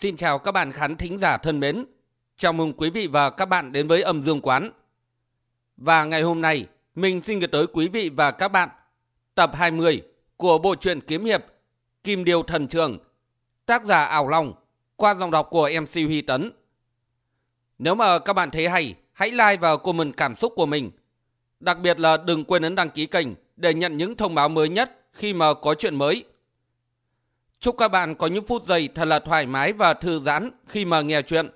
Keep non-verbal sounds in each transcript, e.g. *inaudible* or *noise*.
Xin chào các bạn khán thính giả thân mến. Chào mừng quý vị và các bạn đến với âm dương quán. Và ngày hôm nay, mình xin gửi tới quý vị và các bạn tập 20 của bộ truyện kiếm hiệp Kim Điêu Thần Trường, tác giả Ảo Long, qua dòng đọc của MC Huy Tấn. Nếu mà các bạn thấy hay, hãy like và comment cảm xúc của mình. Đặc biệt là đừng quên ấn đăng ký kênh để nhận những thông báo mới nhất khi mà có chuyện mới. Chúc các bạn có những phút giây thật là thoải mái và thư giãn khi mà nghe chuyện.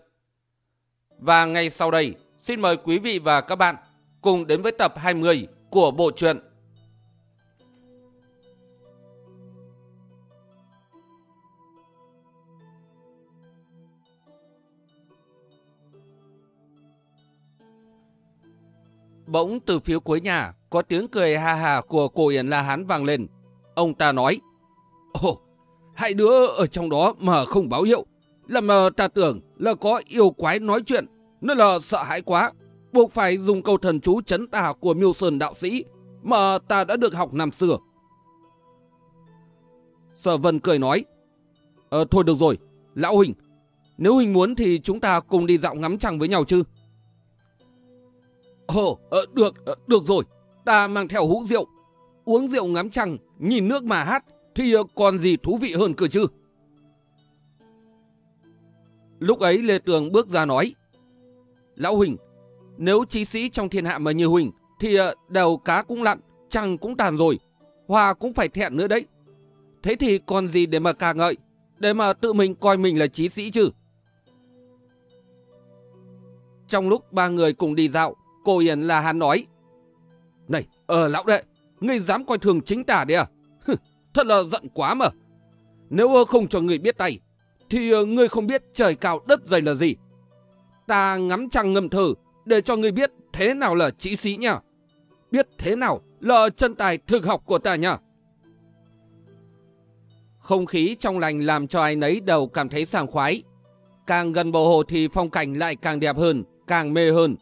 Và ngay sau đây, xin mời quý vị và các bạn cùng đến với tập 20 của bộ truyện. Bỗng từ phía cuối nhà có tiếng cười ha hà của cô Yến La Hán vang lên. Ông ta nói, Ồ, hai đứa ở trong đó mà không báo hiệu. Làm mà ta tưởng là có yêu quái nói chuyện, nên là sợ hãi quá. Buộc phải dùng câu thần chú chấn tà của miêu sơn đạo sĩ mà ta đã được học năm xưa. Sở Vân cười nói, Ờ thôi được rồi, Lão Huỳnh, nếu Huỳnh muốn thì chúng ta cùng đi dạo ngắm trăng với nhau chứ? Ồ, ờ, được, ờ, được rồi, ta mang theo hũ rượu. Uống rượu ngắm trăng, nhìn nước mà hát, thì ờ, còn gì thú vị hơn cơ chứ? Lúc ấy Lê Tường bước ra nói, Lão Huỳnh, nếu trí sĩ trong thiên hạ mà như Huỳnh, thì ờ, đầu cá cũng lặn, trăng cũng tàn rồi, hoa cũng phải thẹn nữa đấy. Thế thì còn gì để mà ca ngợi, để mà tự mình coi mình là trí sĩ chứ? Trong lúc ba người cùng đi dạo, cô Yến là hắn nói, Này, ờ lão đệ, ngươi dám coi thường chính tả đấy à? Thật là giận quá mà. Nếu không cho người biết tay, thì ờ, người không biết trời cao đất dày là gì. Ta ngắm trăng ngâm thử để cho người biết thế nào là trí sĩ nha. Biết thế nào là chân tài thực học của ta nha. Không khí trong lành làm cho ai nấy đầu cảm thấy sảng khoái. Càng gần bờ hồ thì phong cảnh lại càng đẹp hơn, càng mê hơn.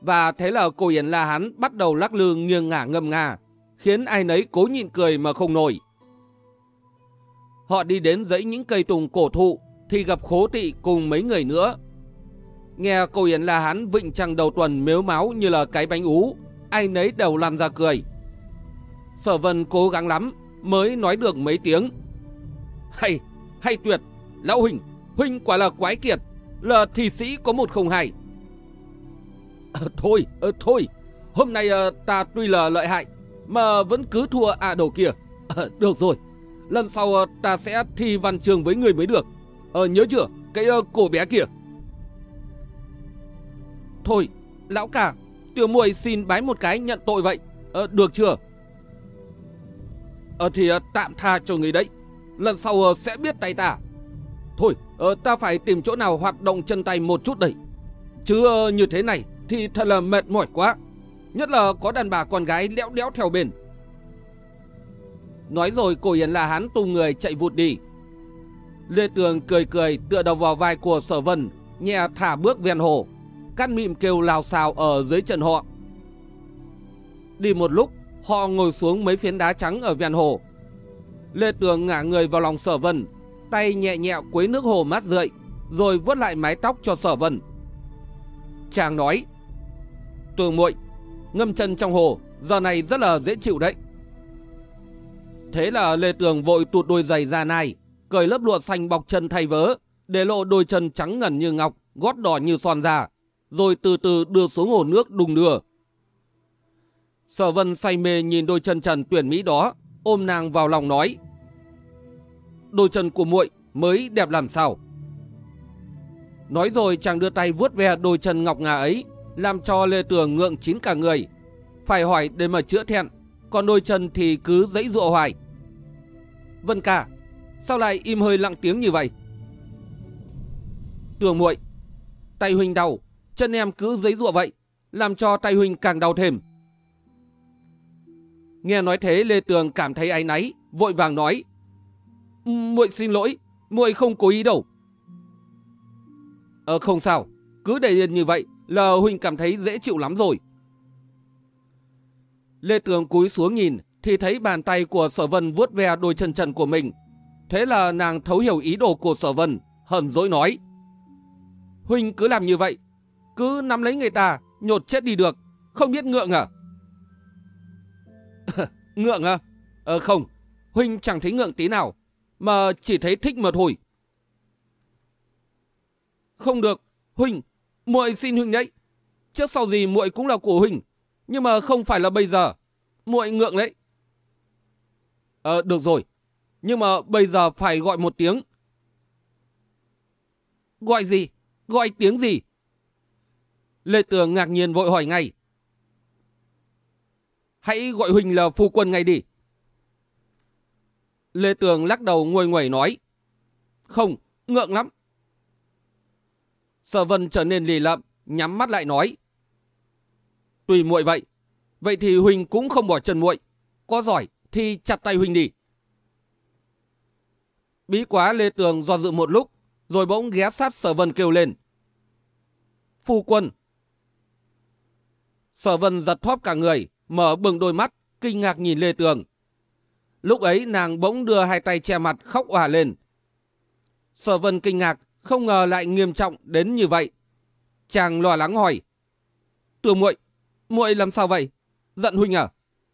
Và thế là cô Yến La Hán bắt đầu lắc lư nghiêng ngả ngâm nga, khiến ai nấy cố nhịn cười mà không nổi. Họ đi đến dãy những cây tùng cổ thụ thì gặp khố tị cùng mấy người nữa. Nghe cô Yến La Hán vịnh trăng đầu tuần mếu máu như là cái bánh ú, ai nấy đều lăn ra cười. Sở vân cố gắng lắm mới nói được mấy tiếng. Hay, hay tuyệt, lão Huỳnh, Huỳnh quả là quái kiệt, là thị sĩ có một không hai. À, thôi, à, thôi, hôm nay à, ta tuy là lợi hại, mà vẫn cứ thua à đầu kia. À, được rồi, lần sau à, ta sẽ thi văn trường với người mới được. À, nhớ chưa, cái uh, cổ bé kia. Thôi, lão cả, tiểu muội xin bái một cái nhận tội vậy. À, được chưa? Ờ thì tạm tha cho người đấy. Lần sau sẽ biết tay ta. Thôi, ta phải tìm chỗ nào hoạt động chân tay một chút đây. Chứ như thế này thì thật là mệt mỏi quá. Nhất là có đàn bà con gái léo đẽo theo bên. Nói rồi cổ hiền là hắn tung người chạy vụt đi. Lê Tường cười cười tựa đầu vào vai của sở vân, nhẹ thả bước ven hồ. Cát mịm kêu lao xào ở dưới chân họ. Đi một lúc, họ ngồi xuống mấy phiến đá trắng ở ven hồ. Lê Tường ngả người vào lòng sở vân, tay nhẹ nhẹ quấy nước hồ mát rượi, rồi vuốt lại mái tóc cho sở vân. Chàng nói, Tường muội ngâm chân trong hồ, giờ này rất là dễ chịu đấy. Thế là Lê Tường vội tụt đôi giày ra nai, cởi lớp lụa xanh bọc chân thay vớ, để lộ đôi chân trắng ngần như ngọc, gót đỏ như son già rồi từ từ đưa xuống hồ nước đùng đưa. Sở vân say mê nhìn đôi chân trần tuyển mỹ đó, ôm nàng vào lòng nói. Đôi chân của muội mới đẹp làm sao? Nói rồi chàng đưa tay vuốt ve đôi chân ngọc ngà ấy, làm cho Lê Tường ngượng chín cả người. Phải hỏi để mà chữa thẹn, còn đôi chân thì cứ dãy dụa hoài. Vân ca sao lại im hơi lặng tiếng như vậy? Tường muội, tay huynh đau, chân em cứ dãy dụa vậy, làm cho tay huynh càng đau thêm. Nghe nói thế Lê Tường cảm thấy áy náy, vội vàng nói. muội xin lỗi, muội không cố ý đâu. Ờ không sao, cứ để yên như vậy là huynh cảm thấy dễ chịu lắm rồi. Lê Tường cúi xuống nhìn thì thấy bàn tay của sở vân vuốt ve đôi chân trần của mình. Thế là nàng thấu hiểu ý đồ của sở vân, hờn dỗi nói. Huynh cứ làm như vậy, cứ nắm lấy người ta, nhột chết đi được, không biết ngượng à? *laughs* ngượng à? Ờ không, Huynh chẳng thấy ngượng tí nào, mà chỉ thấy thích mà thôi. Không được, Huynh, muội xin Huynh đấy. Trước sau gì muội cũng là của Huynh, nhưng mà không phải là bây giờ. Muội ngượng đấy. Ờ, được rồi. Nhưng mà bây giờ phải gọi một tiếng. Gọi gì? Gọi tiếng gì? Lê Tường ngạc nhiên vội hỏi ngay. Hãy gọi Huỳnh là phu quân ngay đi. Lê Tường lắc đầu nguôi nguẩy nói. Không, ngượng lắm. Sở Vân trở nên lì lợm, nhắm mắt lại nói. Tùy muội vậy, vậy thì Huỳnh cũng không bỏ chân muội. Có giỏi thì chặt tay Huỳnh đi. Bí quá Lê Tường do dự một lúc, rồi bỗng ghé sát Sở Vân kêu lên. Phu quân. Sở Vân giật thóp cả người, mở bừng đôi mắt, kinh ngạc nhìn Lê Tường. Lúc ấy nàng bỗng đưa hai tay che mặt khóc òa lên. Sở Vân kinh ngạc, không ngờ lại nghiêm trọng đến như vậy. Chàng lo lắng hỏi. Tường muội, muội làm sao vậy? Giận huynh à?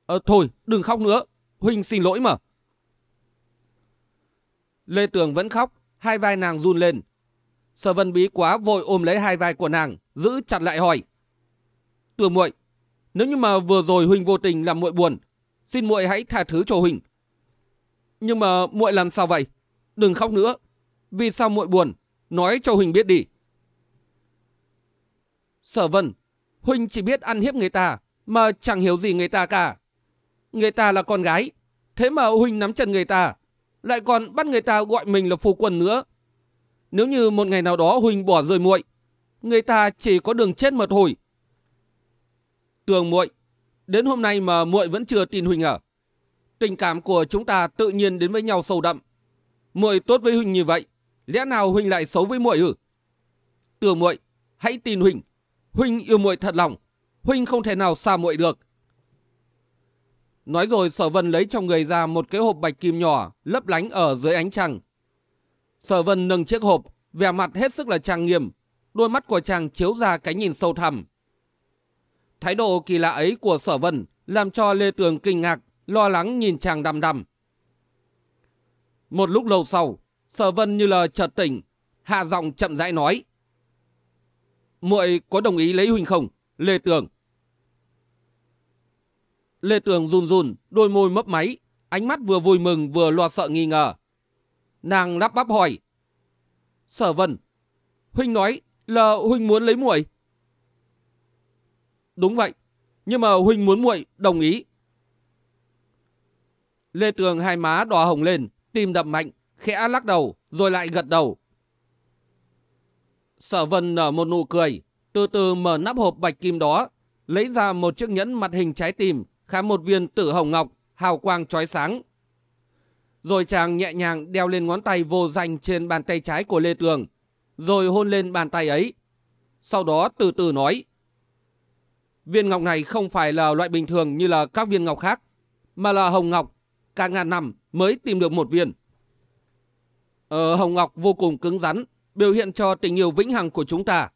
Ờ, thôi, đừng khóc nữa. Huynh xin lỗi mà. Lê Tường vẫn khóc, hai vai nàng run lên. Sở Vân Bí quá vội ôm lấy hai vai của nàng, giữ chặt lại hỏi. Tường muội, nếu như mà vừa rồi huynh vô tình làm muội buồn, xin muội hãy tha thứ cho huynh. Nhưng mà muội làm sao vậy? Đừng khóc nữa. Vì sao muội buồn? Nói cho huynh biết đi. Sở Vân, huynh chỉ biết ăn hiếp người ta mà chẳng hiểu gì người ta cả. Người ta là con gái, thế mà huynh nắm chân người ta, lại còn bắt người ta gọi mình là phu quân nữa. Nếu như một ngày nào đó huynh bỏ rơi muội, người ta chỉ có đường chết mà thôi. Tường muội, đến hôm nay mà muội vẫn chưa tin huynh à? Tình cảm của chúng ta tự nhiên đến với nhau sâu đậm. Muội tốt với huynh như vậy, lẽ nào huynh lại xấu với muội ư? Tường muội, hãy tin huynh. Huynh yêu muội thật lòng, huynh không thể nào xa muội được. Nói rồi Sở Vân lấy trong người ra một cái hộp bạch kim nhỏ lấp lánh ở dưới ánh trăng. Sở Vân nâng chiếc hộp, vẻ mặt hết sức là trang nghiêm, đôi mắt của chàng chiếu ra cái nhìn sâu thẳm. Thái độ kỳ lạ ấy của Sở Vân làm cho Lê Tường kinh ngạc, lo lắng nhìn chàng đăm đăm. Một lúc lâu sau, Sở Vân như là chợt tỉnh, hạ giọng chậm rãi nói: "Muội có đồng ý lấy huynh không, Lê Tường?" Lê Tường run run, đôi môi mấp máy, ánh mắt vừa vui mừng vừa lo sợ nghi ngờ. Nàng lắp bắp hỏi. Sở Vân, Huynh nói là Huynh muốn lấy muội. Đúng vậy, nhưng mà Huynh muốn muội đồng ý. Lê Tường hai má đỏ hồng lên, tim đập mạnh, khẽ lắc đầu, rồi lại gật đầu. Sở Vân nở một nụ cười, từ từ mở nắp hộp bạch kim đó, lấy ra một chiếc nhẫn mặt hình trái tim, khám một viên tử hồng ngọc, hào quang chói sáng. Rồi chàng nhẹ nhàng đeo lên ngón tay vô danh trên bàn tay trái của Lê Tường, rồi hôn lên bàn tay ấy. Sau đó từ từ nói, viên ngọc này không phải là loại bình thường như là các viên ngọc khác, mà là hồng ngọc, cả ngàn năm mới tìm được một viên. Ờ, hồng ngọc vô cùng cứng rắn, biểu hiện cho tình yêu vĩnh hằng của chúng ta.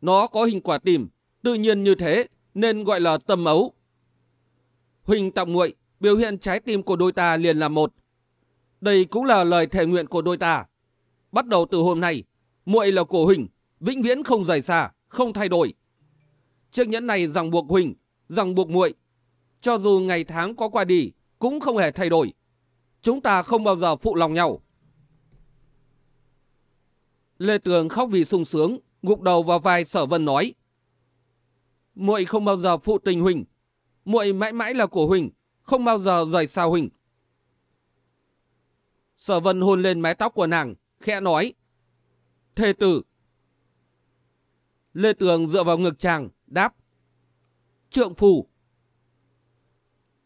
Nó có hình quả tìm, tự nhiên như thế, nên gọi là tâm ấu. Huỳnh Tọng Muội biểu hiện trái tim của đôi ta liền là một. Đây cũng là lời thề nguyện của đôi ta. Bắt đầu từ hôm nay, muội là của Huỳnh, vĩnh viễn không rời xa, không thay đổi. Chiếc nhẫn này rằng buộc Huỳnh, rằng buộc muội, cho dù ngày tháng có qua đi cũng không hề thay đổi. Chúng ta không bao giờ phụ lòng nhau. Lê Tường khóc vì sung sướng, gục đầu vào vai Sở Vân nói: "Muội không bao giờ phụ tình Huỳnh, muội mãi mãi là của Huỳnh, không bao giờ rời xa Huỳnh. Sở Vân hôn lên mái tóc của nàng, khẽ nói. Thê tử. Lê Tường dựa vào ngực chàng, đáp. Trượng phù.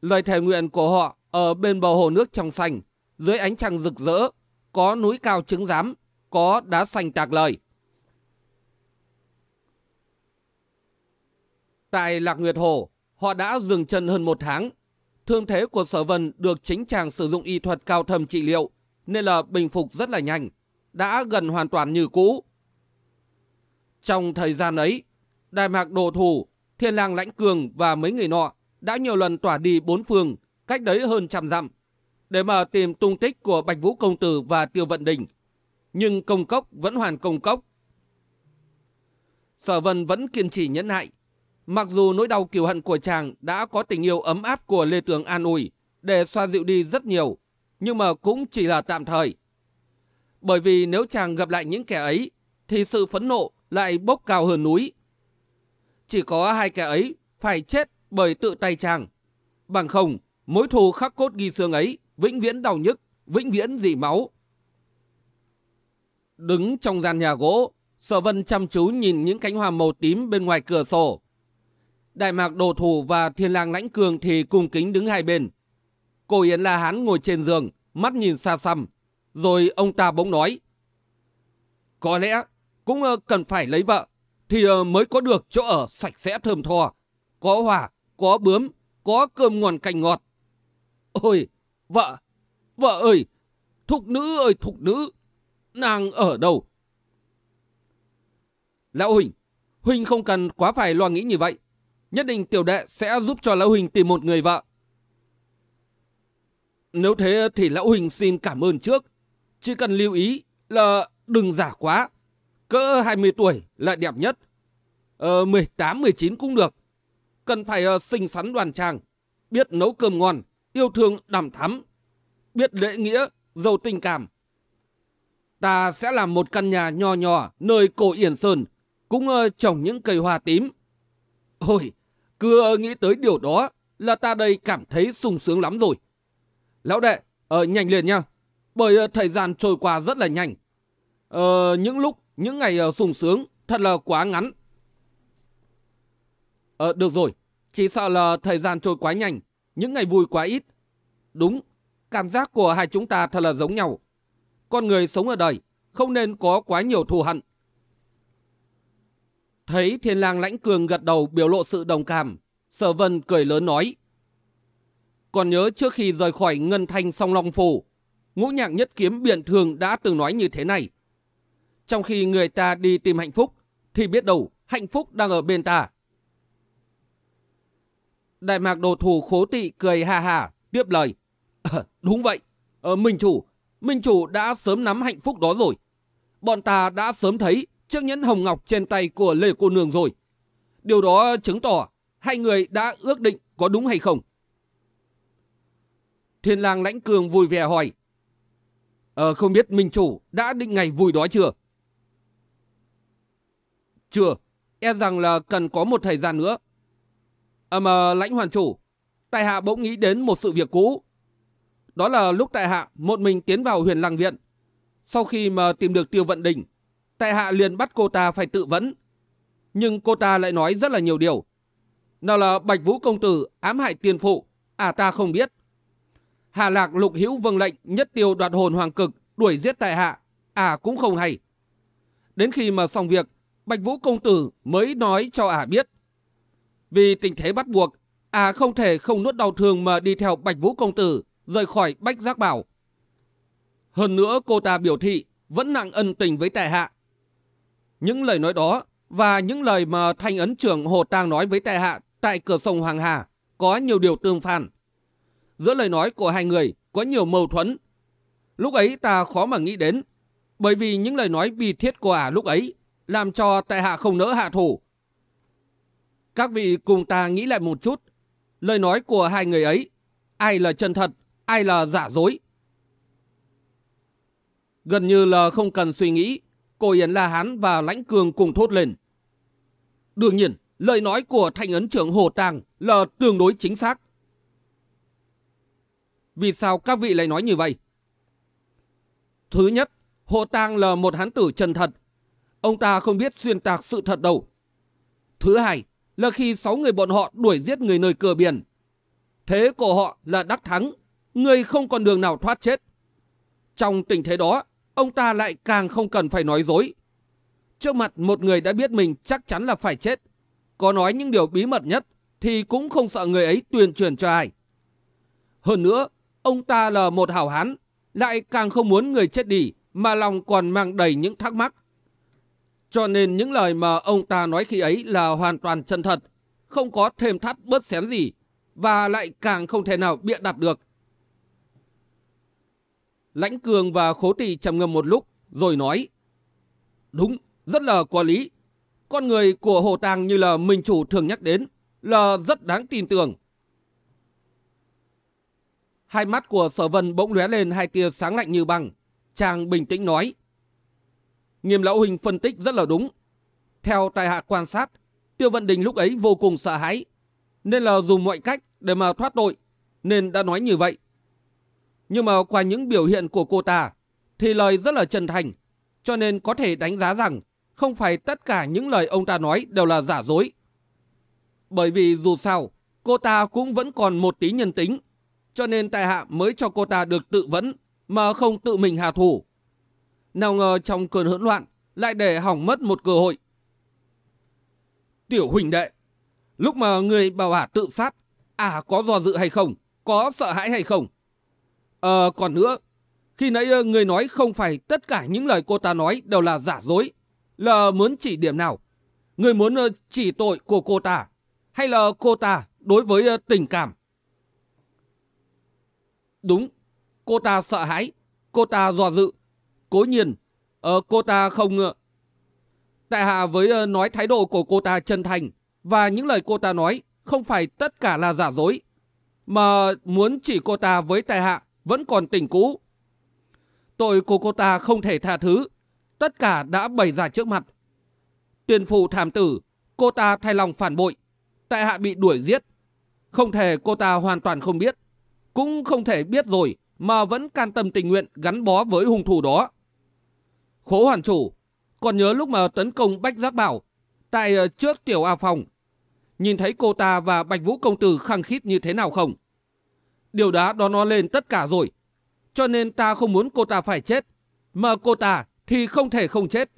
Lời thề nguyện của họ ở bên bờ hồ nước trong xanh, dưới ánh trăng rực rỡ, có núi cao trứng giám, có đá xanh tạc lời. Tại Lạc Nguyệt Hồ, Họ đã dừng chân hơn một tháng. Thương thế của sở vân được chính chàng sử dụng y thuật cao thâm trị liệu, nên là bình phục rất là nhanh. đã gần hoàn toàn như cũ. Trong thời gian ấy, Đại Mạc Đồ Thủ, Thiên Lang Lãnh Cường và mấy người nọ đã nhiều lần tỏa đi bốn phương, cách đấy hơn trăm dặm, để mà tìm tung tích của Bạch Vũ Công Tử và Tiêu Vận Đình. Nhưng công cốc vẫn hoàn công cốc. Sở Vân vẫn kiên trì nhẫn nại. Mặc dù nỗi đau kiều hận của chàng đã có tình yêu ấm áp của Lê Tường an ủi để xoa dịu đi rất nhiều, nhưng mà cũng chỉ là tạm thời. Bởi vì nếu chàng gặp lại những kẻ ấy, thì sự phẫn nộ lại bốc cao hơn núi. Chỉ có hai kẻ ấy phải chết bởi tự tay chàng. Bằng không, mối thù khắc cốt ghi xương ấy, vĩnh viễn đau nhức, vĩnh viễn dị máu. Đứng trong gian nhà gỗ, Sở Vân chăm chú nhìn những cánh hoa màu tím bên ngoài cửa sổ. Đại mạc đồ thủ và thiên lang lãnh cường thì cùng kính đứng hai bên. Cô Yến La Hán ngồi trên giường, mắt nhìn xa xăm. Rồi ông ta bỗng nói. Có lẽ cũng ờ, cần phải lấy vợ, thì ờ, mới có được chỗ ở sạch sẽ thơm tho. Có hòa, có bướm, có cơm ngon canh ngọt. Ôi, vợ, vợ ơi, thục nữ ơi thục nữ, nàng ở đâu? Lão Huỳnh, Huỳnh không cần quá phải lo nghĩ như vậy. Nhất định tiểu đệ sẽ giúp cho Lão Huỳnh tìm một người vợ. Nếu thế thì Lão Huỳnh xin cảm ơn trước. Chỉ cần lưu ý là đừng giả quá. Cỡ 20 tuổi là đẹp nhất. Ờ, 18, 19 cũng được. Cần phải uh, xinh xắn đoàn trang. Biết nấu cơm ngon, yêu thương đằm thắm. Biết lễ nghĩa, giàu tình cảm. Ta sẽ làm một căn nhà nho nhỏ nơi cổ Yển Sơn. Cũng ờ, trồng những cây hoa tím. Ôi, cứ ờ, nghĩ tới điều đó là ta đây cảm thấy sung sướng lắm rồi. Lão đệ, ở nhanh lên nha. Bởi thời gian trôi qua rất là nhanh. Ờ, những lúc, những ngày uh, sung sướng thật là quá ngắn. Ờ, được rồi. Chỉ sợ là thời gian trôi quá nhanh, những ngày vui quá ít. Đúng, cảm giác của hai chúng ta thật là giống nhau. Con người sống ở đời, không nên có quá nhiều thù hận. Thấy thiên lang lãnh cường gật đầu biểu lộ sự đồng cảm, sở vân cười lớn nói. Còn nhớ trước khi rời khỏi Ngân Thanh song Long Phủ, ngũ nhạc nhất kiếm biện thường đã từng nói như thế này. Trong khi người ta đi tìm hạnh phúc, thì biết đâu hạnh phúc đang ở bên ta. Đại mạc đồ thủ khố tị cười hà hà, tiếp lời. À, đúng vậy, ờ, Minh Chủ, Minh Chủ đã sớm nắm hạnh phúc đó rồi. Bọn ta đã sớm thấy chiếc nhẫn hồng ngọc trên tay của Lê Cô Nương rồi. Điều đó chứng tỏ hai người đã ước định có đúng hay không? Thiên lang lãnh cường vui vẻ hỏi. Ờ, không biết Minh Chủ đã định ngày vui đó chưa? Chưa, e rằng là cần có một thời gian nữa. À mà lãnh hoàn chủ, tại hạ bỗng nghĩ đến một sự việc cũ. Đó là lúc tại hạ một mình tiến vào huyền lăng viện. Sau khi mà tìm được tiêu vận đình, tại hạ liền bắt cô ta phải tự vấn. Nhưng cô ta lại nói rất là nhiều điều. Nào là Bạch Vũ Công Tử ám hại tiền phụ, à ta không biết. Hà Lạc lục hữu vâng lệnh nhất tiêu đoạt hồn hoàng cực, đuổi giết tại hạ, à cũng không hay. Đến khi mà xong việc, Bạch Vũ Công Tử mới nói cho ả biết. Vì tình thế bắt buộc, à không thể không nuốt đau thương mà đi theo Bạch Vũ Công Tử, rời khỏi Bách Giác Bảo. Hơn nữa cô ta biểu thị vẫn nặng ân tình với tại hạ. Những lời nói đó và những lời mà thanh ấn trưởng Hồ Tàng nói với tại hạ tại cửa sông Hoàng Hà có nhiều điều tương phản. Giữa lời nói của hai người có nhiều mâu thuẫn. Lúc ấy ta khó mà nghĩ đến, bởi vì những lời nói bi thiết của ả lúc ấy làm cho tại hạ không nỡ hạ thủ. Các vị cùng ta nghĩ lại một chút, lời nói của hai người ấy, ai là chân thật, ai là giả dối. Gần như là không cần suy nghĩ, cô Yến La Hán và Lãnh Cường cùng thốt lên. Đương nhiên, lời nói của thanh ấn trưởng Hồ Tàng là tương đối chính xác. Vì sao các vị lại nói như vậy? Thứ nhất, Hồ Tàng là một hán tử chân thật, Ông ta không biết xuyên tạc sự thật đâu. Thứ hai là khi sáu người bọn họ đuổi giết người nơi cửa biển. Thế của họ là đắc thắng, người không còn đường nào thoát chết. Trong tình thế đó, ông ta lại càng không cần phải nói dối. Trước mặt một người đã biết mình chắc chắn là phải chết. Có nói những điều bí mật nhất thì cũng không sợ người ấy tuyên truyền cho ai. Hơn nữa, ông ta là một hảo hán, lại càng không muốn người chết đi mà lòng còn mang đầy những thắc mắc. Cho nên những lời mà ông ta nói khi ấy là hoàn toàn chân thật, không có thêm thắt bớt xén gì, và lại càng không thể nào bịa đặt được. Lãnh Cường và Khố Tỳ trầm ngâm một lúc, rồi nói, Đúng, rất là có lý. Con người của Hồ Tàng như là Minh Chủ thường nhắc đến, là rất đáng tin tưởng. Hai mắt của sở vân bỗng lóe lên hai tia sáng lạnh như băng. Chàng bình tĩnh nói. Nghiêm lão huynh phân tích rất là đúng. Theo tài hạ quan sát, Tiêu Vận Đình lúc ấy vô cùng sợ hãi. Nên là dùng mọi cách để mà thoát tội. Nên đã nói như vậy. Nhưng mà qua những biểu hiện của cô ta, thì lời rất là chân thành. Cho nên có thể đánh giá rằng không phải tất cả những lời ông ta nói đều là giả dối. Bởi vì dù sao, cô ta cũng vẫn còn một tí nhân tính cho nên tại hạ mới cho cô ta được tự vấn mà không tự mình hạ thủ. Nào ngờ trong cơn hỗn loạn, lại để hỏng mất một cơ hội. Tiểu huỳnh đệ, lúc mà người bảo ả tự sát, à có do dự hay không, có sợ hãi hay không? Ờ, còn nữa, khi nãy ờ, người nói không phải tất cả những lời cô ta nói đều là giả dối, là muốn chỉ điểm nào? Người muốn ờ, chỉ tội của cô ta, hay là cô ta đối với ờ, tình cảm? Đúng, cô ta sợ hãi, cô ta dò dự. Cố nhiên, uh, cô ta không... Tại hạ với nói thái độ của cô ta chân thành và những lời cô ta nói không phải tất cả là giả dối, mà muốn chỉ cô ta với tại hạ vẫn còn tình cũ. Tội của cô ta không thể tha thứ, tất cả đã bày ra trước mặt. tuyên phụ thảm tử, cô ta thay lòng phản bội, tại hạ bị đuổi giết. Không thể cô ta hoàn toàn không biết cũng không thể biết rồi mà vẫn can tâm tình nguyện gắn bó với hung thủ đó. Khố hoàn chủ, còn nhớ lúc mà tấn công Bách Giác Bảo tại ờ, trước tiểu A Phòng, nhìn thấy cô ta và Bạch Vũ Công Tử khăng khít như thế nào không? Điều đó đó nó lên tất cả rồi, cho nên ta không muốn cô ta phải chết, mà cô ta thì không thể không chết.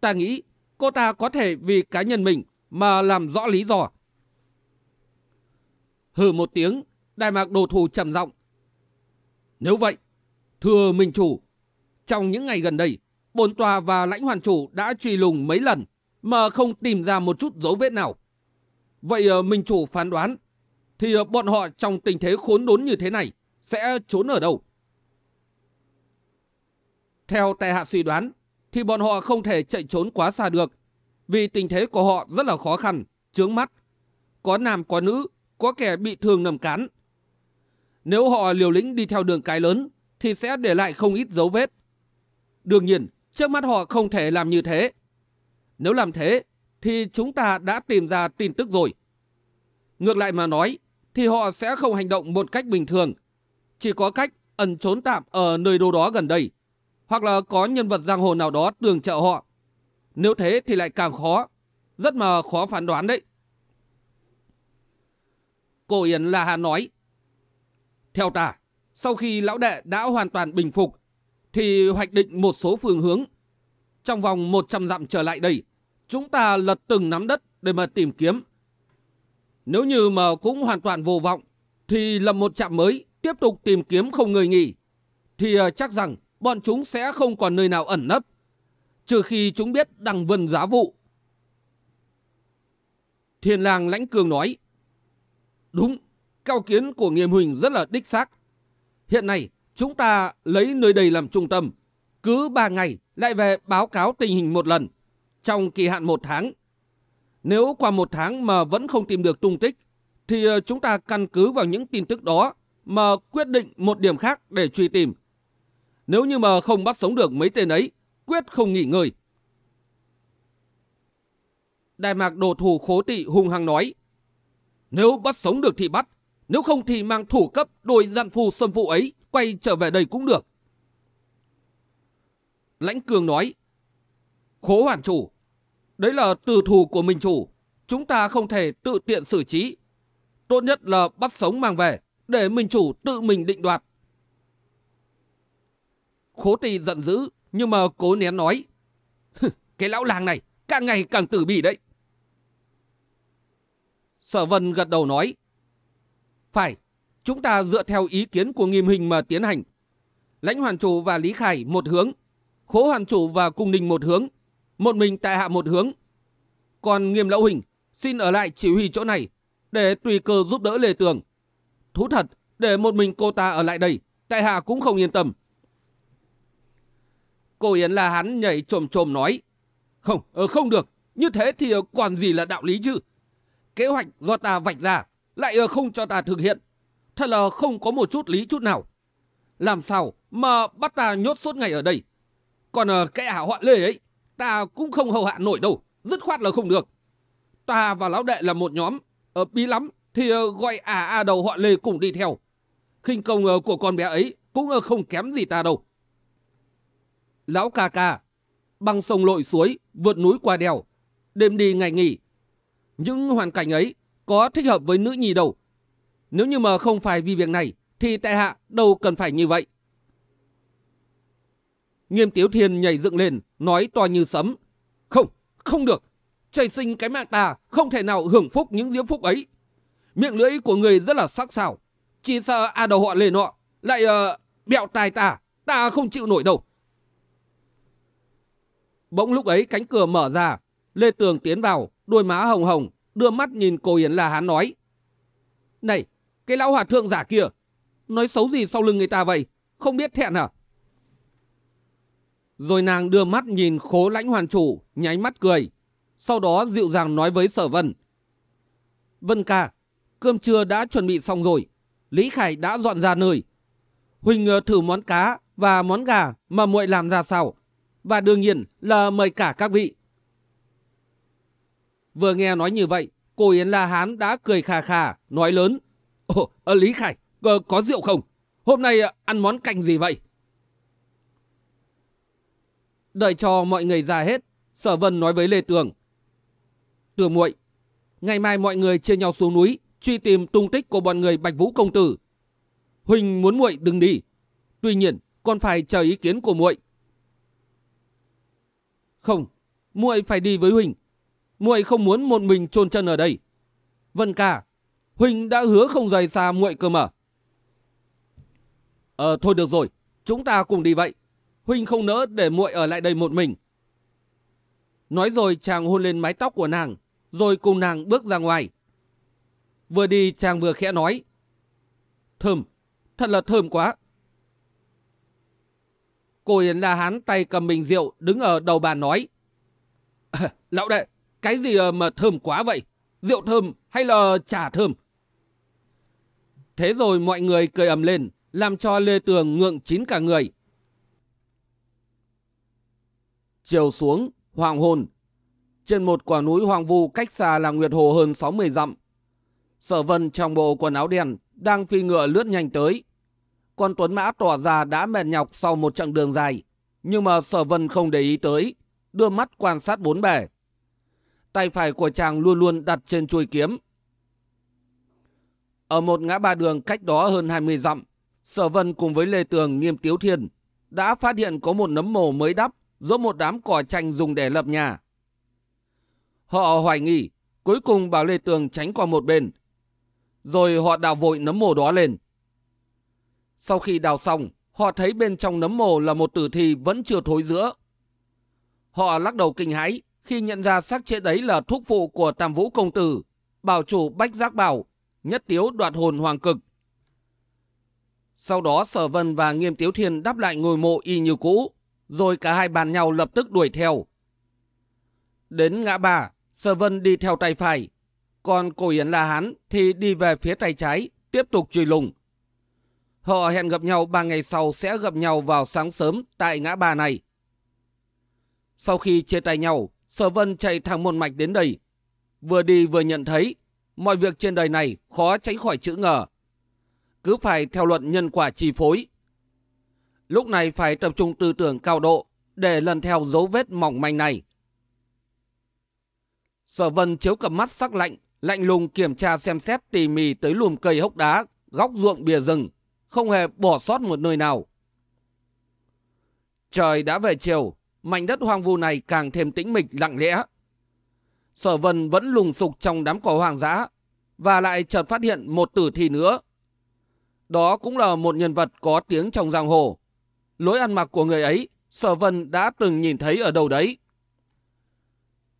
Ta nghĩ cô ta có thể vì cá nhân mình mà làm rõ lý do. Hừ một tiếng, Đại mạc đồ thủ trầm giọng. Nếu vậy, thưa Minh Chủ, trong những ngày gần đây, bồn tòa và lãnh hoàn chủ đã truy lùng mấy lần mà không tìm ra một chút dấu vết nào. Vậy ờ, Minh Chủ phán đoán, thì ờ, bọn họ trong tình thế khốn đốn như thế này sẽ trốn ở đâu? Theo tài hạ suy đoán, thì bọn họ không thể chạy trốn quá xa được, vì tình thế của họ rất là khó khăn, chướng mắt. Có nam có nữ, có kẻ bị thương nằm cán, nếu họ liều lĩnh đi theo đường cái lớn, thì sẽ để lại không ít dấu vết. Đương nhiên, trước mắt họ không thể làm như thế. Nếu làm thế, thì chúng ta đã tìm ra tin tức rồi. Ngược lại mà nói, thì họ sẽ không hành động một cách bình thường. Chỉ có cách ẩn trốn tạm ở nơi đâu đó gần đây. Hoặc là có nhân vật giang hồ nào đó tường trợ họ. Nếu thế thì lại càng khó. Rất mà khó phán đoán đấy. Cổ Yến La Hà nói. Theo ta, sau khi lão đệ đã hoàn toàn bình phục, thì hoạch định một số phương hướng. Trong vòng 100 dặm trở lại đây, chúng ta lật từng nắm đất để mà tìm kiếm. Nếu như mà cũng hoàn toàn vô vọng, thì lập một trạm mới, tiếp tục tìm kiếm không người nghỉ, thì à, chắc rằng bọn chúng sẽ không còn nơi nào ẩn nấp, trừ khi chúng biết đằng vân giá vụ. Thiên lang lãnh cường nói, Đúng, cao kiến của nghiêm huỳnh rất là đích xác. Hiện nay, chúng ta lấy nơi đây làm trung tâm. Cứ ba ngày lại về báo cáo tình hình một lần, trong kỳ hạn một tháng. Nếu qua một tháng mà vẫn không tìm được tung tích, thì ờ, chúng ta căn cứ vào những tin tức đó mà quyết định một điểm khác để truy tìm. Nếu như mà không bắt sống được mấy tên ấy, quyết không nghỉ ngơi. Đại mạc đồ thủ khố tị hung hăng nói, nếu bắt sống được thì bắt, nếu không thì mang thủ cấp đôi dặn phù xâm phụ ấy quay trở về đây cũng được. Lãnh Cường nói, Khố hoàn chủ, đấy là từ thù của mình chủ, chúng ta không thể tự tiện xử trí. Tốt nhất là bắt sống mang về, để mình chủ tự mình định đoạt. Khố tỳ giận dữ, nhưng mà cố nén nói, cái lão làng này càng ngày càng tử bỉ đấy. Sở Vân gật đầu nói, phải, chúng ta dựa theo ý kiến của nghiêm hình mà tiến hành. Lãnh hoàn chủ và Lý Khải một hướng, Khố hoàn chủ và Cung Đình một hướng, một mình tại hạ một hướng. Còn Nghiêm Lão Huỳnh xin ở lại chỉ huy chỗ này để tùy cơ giúp đỡ Lê Tường. Thú thật, để một mình cô ta ở lại đây, tại hạ cũng không yên tâm. Cô Yến là hắn nhảy trồm trồm nói. Không, ờ, không được, như thế thì ờ, còn gì là đạo lý chứ. Kế hoạch do ta vạch ra, lại ờ, không cho ta thực hiện. Thật là không có một chút lý chút nào. Làm sao mà bắt ta nhốt suốt ngày ở đây? Còn cái ả họa lê ấy, ta cũng không hầu hạ nổi đâu. Dứt khoát là không được. Ta và lão đệ là một nhóm. Ở bí lắm thì ờ, gọi à a đầu họ lê cùng đi theo. khinh công ờ, của con bé ấy cũng không kém gì ta đâu. Lão ca ca, băng sông lội suối, vượt núi qua đèo, đêm đi ngày nghỉ. Những hoàn cảnh ấy có thích hợp với nữ nhi đâu. Nếu như mà không phải vì việc này, thì tại hạ đâu cần phải như vậy. Nghiêm Tiếu Thiên nhảy dựng lên, nói to như sấm. Không, không được. Trời sinh cái mạng ta không thể nào hưởng phúc những diễm phúc ấy. Miệng lưỡi của người rất là sắc sảo. Chỉ sợ à đầu họ lề nọ, lại uh, bẹo tai ta, ta không chịu nổi đâu. Bỗng lúc ấy cánh cửa mở ra, Lê Tường tiến vào, đôi má hồng hồng, đưa mắt nhìn cô Yến là hắn nói. Này, cái lão hòa thượng giả kia, nói xấu gì sau lưng người ta vậy, không biết thẹn à? Rồi nàng đưa mắt nhìn khố lãnh hoàn chủ, nháy mắt cười. Sau đó dịu dàng nói với sở vân. Vân ca, cơm trưa đã chuẩn bị xong rồi. Lý Khải đã dọn ra nơi. Huỳnh thử món cá và món gà mà muội làm ra sao. Và đương nhiên là mời cả các vị. Vừa nghe nói như vậy, cô Yến La Hán đã cười khà khà, nói lớn. Ồ, ờ, Lý Khải, có, có rượu không? Hôm nay ờ, ăn món canh gì vậy? Đợi cho mọi người ra hết, Sở Vân nói với Lê Tường. Tường muội, ngày mai mọi người chia nhau xuống núi, truy tìm tung tích của bọn người Bạch Vũ công tử. Huỳnh muốn muội đừng đi. Tuy nhiên, còn phải chờ ý kiến của muội. Không, muội phải đi với Huỳnh. Muội không muốn một mình chôn chân ở đây. Vân ca, Huỳnh đã hứa không rời xa muội cơ mà. Ờ thôi được rồi, chúng ta cùng đi vậy. Huynh không nỡ để muội ở lại đây một mình. Nói rồi chàng hôn lên mái tóc của nàng, rồi cùng nàng bước ra ngoài. Vừa đi chàng vừa khẽ nói. Thơm, thật là thơm quá. Cô Yến La Hán tay cầm bình rượu đứng ở đầu bàn nói. À, *laughs* lão đệ, cái gì mà thơm quá vậy? Rượu thơm hay là trà thơm? Thế rồi mọi người cười ầm lên, làm cho Lê Tường ngượng chín cả người. Chiều xuống, hoàng hôn. Trên một quả núi hoàng vu cách xa là Nguyệt Hồ hơn 60 dặm. Sở vân trong bộ quần áo đen đang phi ngựa lướt nhanh tới. Con tuấn mã tỏ ra đã mệt nhọc sau một chặng đường dài. Nhưng mà sở vân không để ý tới, đưa mắt quan sát bốn bề. Tay phải của chàng luôn luôn đặt trên chuôi kiếm. Ở một ngã ba đường cách đó hơn 20 dặm, Sở Vân cùng với Lê Tường Nghiêm Tiếu Thiên đã phát hiện có một nấm mồ mới đắp do một đám cỏ tranh dùng để lập nhà. Họ hoài nghi, cuối cùng bảo Lê Tường tránh qua một bên. Rồi họ đào vội nấm mồ đó lên. Sau khi đào xong, họ thấy bên trong nấm mồ là một tử thi vẫn chưa thối giữa. Họ lắc đầu kinh hãi khi nhận ra xác chết đấy là thuốc phụ của Tam Vũ Công Tử, bảo chủ Bách Giác Bảo, nhất tiếu đoạt hồn hoàng cực. Sau đó Sở Vân và Nghiêm Tiếu Thiên đáp lại ngôi mộ y như cũ, rồi cả hai bàn nhau lập tức đuổi theo. Đến ngã ba, Sở Vân đi theo tay phải, còn Cổ Yến La Hán thì đi về phía tay trái, tiếp tục truy lùng. Họ hẹn gặp nhau ba ngày sau sẽ gặp nhau vào sáng sớm tại ngã ba này. Sau khi chia tay nhau, Sở Vân chạy thẳng một mạch đến đây. Vừa đi vừa nhận thấy, mọi việc trên đời này khó tránh khỏi chữ ngờ. Cứ phải theo luận nhân quả chi phối. Lúc này phải tập trung tư tưởng cao độ để lần theo dấu vết mỏng manh này. Sở vân chiếu cầm mắt sắc lạnh, lạnh lùng kiểm tra xem xét tỉ mỉ tới lùm cây hốc đá, góc ruộng bìa rừng, không hề bỏ sót một nơi nào. Trời đã về chiều, mảnh đất hoang vu này càng thêm tĩnh mịch lặng lẽ. Sở vân vẫn lùng sục trong đám cỏ hoang dã, và lại chợt phát hiện một tử thi nữa. Đó cũng là một nhân vật có tiếng trong giang hồ, lối ăn mặc của người ấy, Sở Vân đã từng nhìn thấy ở đâu đấy.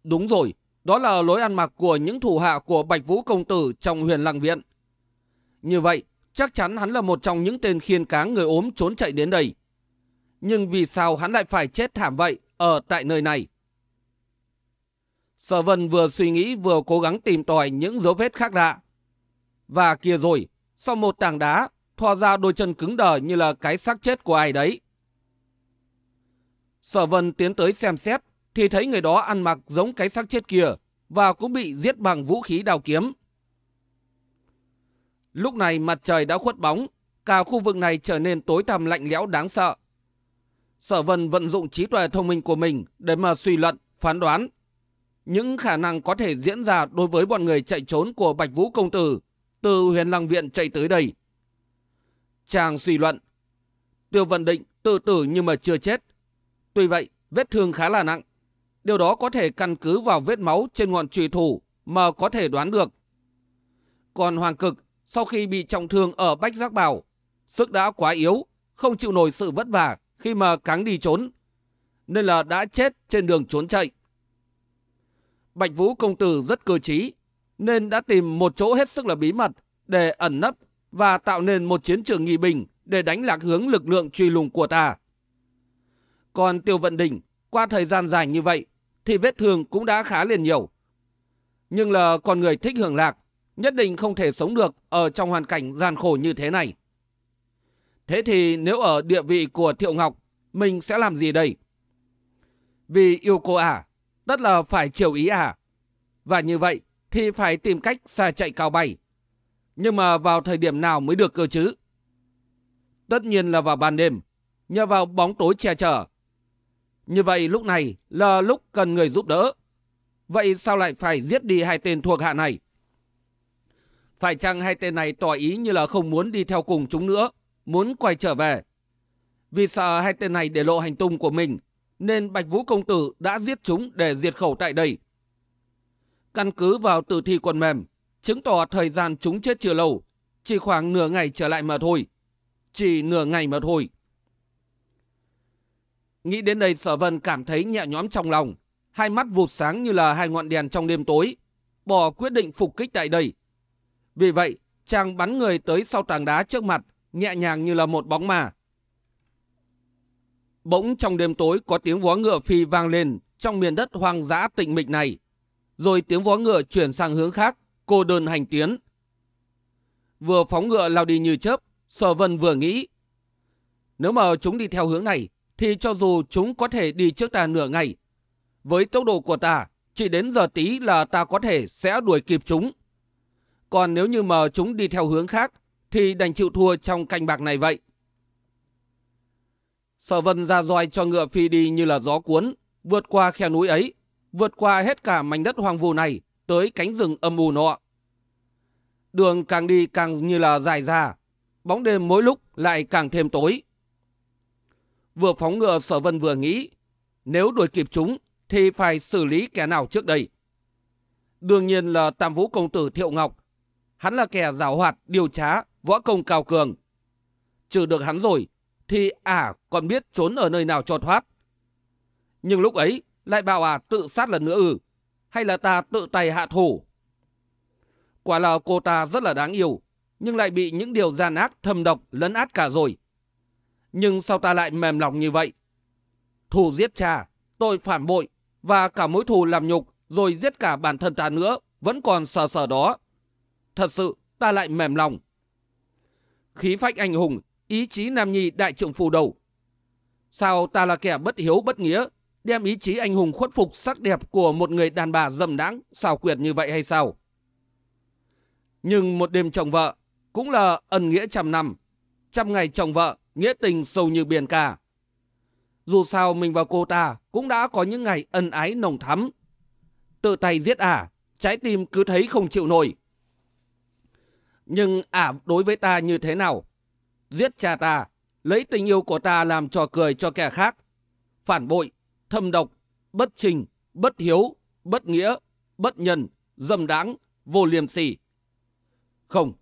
Đúng rồi, đó là lối ăn mặc của những thủ hạ của Bạch Vũ Công Tử trong huyền lăng viện. Như vậy, chắc chắn hắn là một trong những tên khiên cáng người ốm trốn chạy đến đây. Nhưng vì sao hắn lại phải chết thảm vậy ở tại nơi này? Sở Vân vừa suy nghĩ vừa cố gắng tìm tòi những dấu vết khác lạ. Và kia rồi, sau một tảng đá, thò ra đôi chân cứng đờ như là cái xác chết của ai đấy. Sở Vân tiến tới xem xét, thì thấy người đó ăn mặc giống cái xác chết kia và cũng bị giết bằng vũ khí đào kiếm. Lúc này mặt trời đã khuất bóng, cả khu vực này trở nên tối tăm lạnh lẽo đáng sợ. Sở Vân vận dụng trí tuệ thông minh của mình để mà suy luận, phán đoán những khả năng có thể diễn ra đối với bọn người chạy trốn của Bạch Vũ Công Tử từ huyền lăng viện chạy tới đây. Chàng suy luận, Tiêu Vận Định tự tử nhưng mà chưa chết. Tuy vậy, vết thương khá là nặng. Điều đó có thể căn cứ vào vết máu trên ngọn trùy thủ mà có thể đoán được. Còn Hoàng Cực, sau khi bị trọng thương ở Bách Giác Bảo, sức đã quá yếu, không chịu nổi sự vất vả khi mà cáng đi trốn, nên là đã chết trên đường trốn chạy. Bạch Vũ công tử rất cơ trí, nên đã tìm một chỗ hết sức là bí mật để ẩn nấp và tạo nên một chiến trường nghị bình để đánh lạc hướng lực lượng truy lùng của ta. Còn Tiêu Vận Đình, qua thời gian dài như vậy, thì vết thương cũng đã khá liền nhiều. Nhưng là con người thích hưởng lạc, nhất định không thể sống được ở trong hoàn cảnh gian khổ như thế này. Thế thì nếu ở địa vị của Thiệu Ngọc, mình sẽ làm gì đây? Vì yêu cô à, tất là phải chiều ý à. Và như vậy thì phải tìm cách xa chạy cao bay. Nhưng mà vào thời điểm nào mới được cơ chứ? Tất nhiên là vào ban đêm, nhờ vào bóng tối che chở. Như vậy lúc này là lúc cần người giúp đỡ. Vậy sao lại phải giết đi hai tên thuộc hạ này? Phải chăng hai tên này tỏ ý như là không muốn đi theo cùng chúng nữa, muốn quay trở về? Vì sợ hai tên này để lộ hành tung của mình, nên Bạch Vũ Công Tử đã giết chúng để diệt khẩu tại đây. Căn cứ vào tử thi quần mềm, chứng tỏ thời gian chúng chết chưa lâu, chỉ khoảng nửa ngày trở lại mà thôi. Chỉ nửa ngày mà thôi. Nghĩ đến đây sở vân cảm thấy nhẹ nhõm trong lòng, hai mắt vụt sáng như là hai ngọn đèn trong đêm tối, bỏ quyết định phục kích tại đây. Vì vậy, chàng bắn người tới sau tảng đá trước mặt, nhẹ nhàng như là một bóng mà. Bỗng trong đêm tối có tiếng vó ngựa phi vang lên trong miền đất hoang dã tịnh mịch này. Rồi tiếng vó ngựa chuyển sang hướng khác, cô đơn hành tiến. Vừa phóng ngựa lao đi như chớp, sở vân vừa nghĩ. Nếu mà chúng đi theo hướng này, thì cho dù chúng có thể đi trước ta nửa ngày, với tốc độ của ta, chỉ đến giờ tí là ta có thể sẽ đuổi kịp chúng. Còn nếu như mà chúng đi theo hướng khác, thì đành chịu thua trong canh bạc này vậy. Sở vân ra roi cho ngựa phi đi như là gió cuốn, vượt qua khe núi ấy, vượt qua hết cả mảnh đất hoang vu này, tới cánh rừng âm u nọ. Đường càng đi càng như là dài ra, bóng đêm mỗi lúc lại càng thêm tối. Vừa phóng ngựa sở vân vừa nghĩ, nếu đuổi kịp chúng thì phải xử lý kẻ nào trước đây. Đương nhiên là Tam Vũ Công Tử Thiệu Ngọc. Hắn là kẻ giảo hoạt, điều trá, võ công cao cường. Trừ được hắn rồi, thì ả còn biết trốn ở nơi nào cho thoát. Nhưng lúc ấy lại bảo ả tự sát lần nữa ư, hay là ta tự tay hạ thủ. Quả là cô ta rất là đáng yêu, nhưng lại bị những điều gian ác thâm độc lấn át cả rồi. Nhưng sao ta lại mềm lòng như vậy? Thù giết cha, tội phản bội và cả mối thù làm nhục rồi giết cả bản thân ta nữa vẫn còn sờ sờ đó. Thật sự ta lại mềm lòng. Khí phách anh hùng ý chí nam nhi đại trượng phù đầu. Sao ta là kẻ bất hiếu bất nghĩa, đem ý chí anh hùng khuất phục sắc đẹp của một người đàn bà dầm đáng, xào quyệt như vậy hay sao? Nhưng một đêm chồng vợ cũng là ân nghĩa trăm năm, trăm ngày chồng vợ, nghĩa tình sâu như biển cả. Dù sao mình và cô ta cũng đã có những ngày ân ái nồng thắm. Tự tay giết ả, à, trái tim cứ thấy không chịu nổi. Nhưng ả à, đối với ta như thế nào? giết cha ta, lấy tình yêu của ta làm trò cười cho kẻ khác, phản bội, thâm độc, bất trình, bất hiếu, bất nghĩa, bất nhân, dâm đáng, vô liêm sỉ. Không,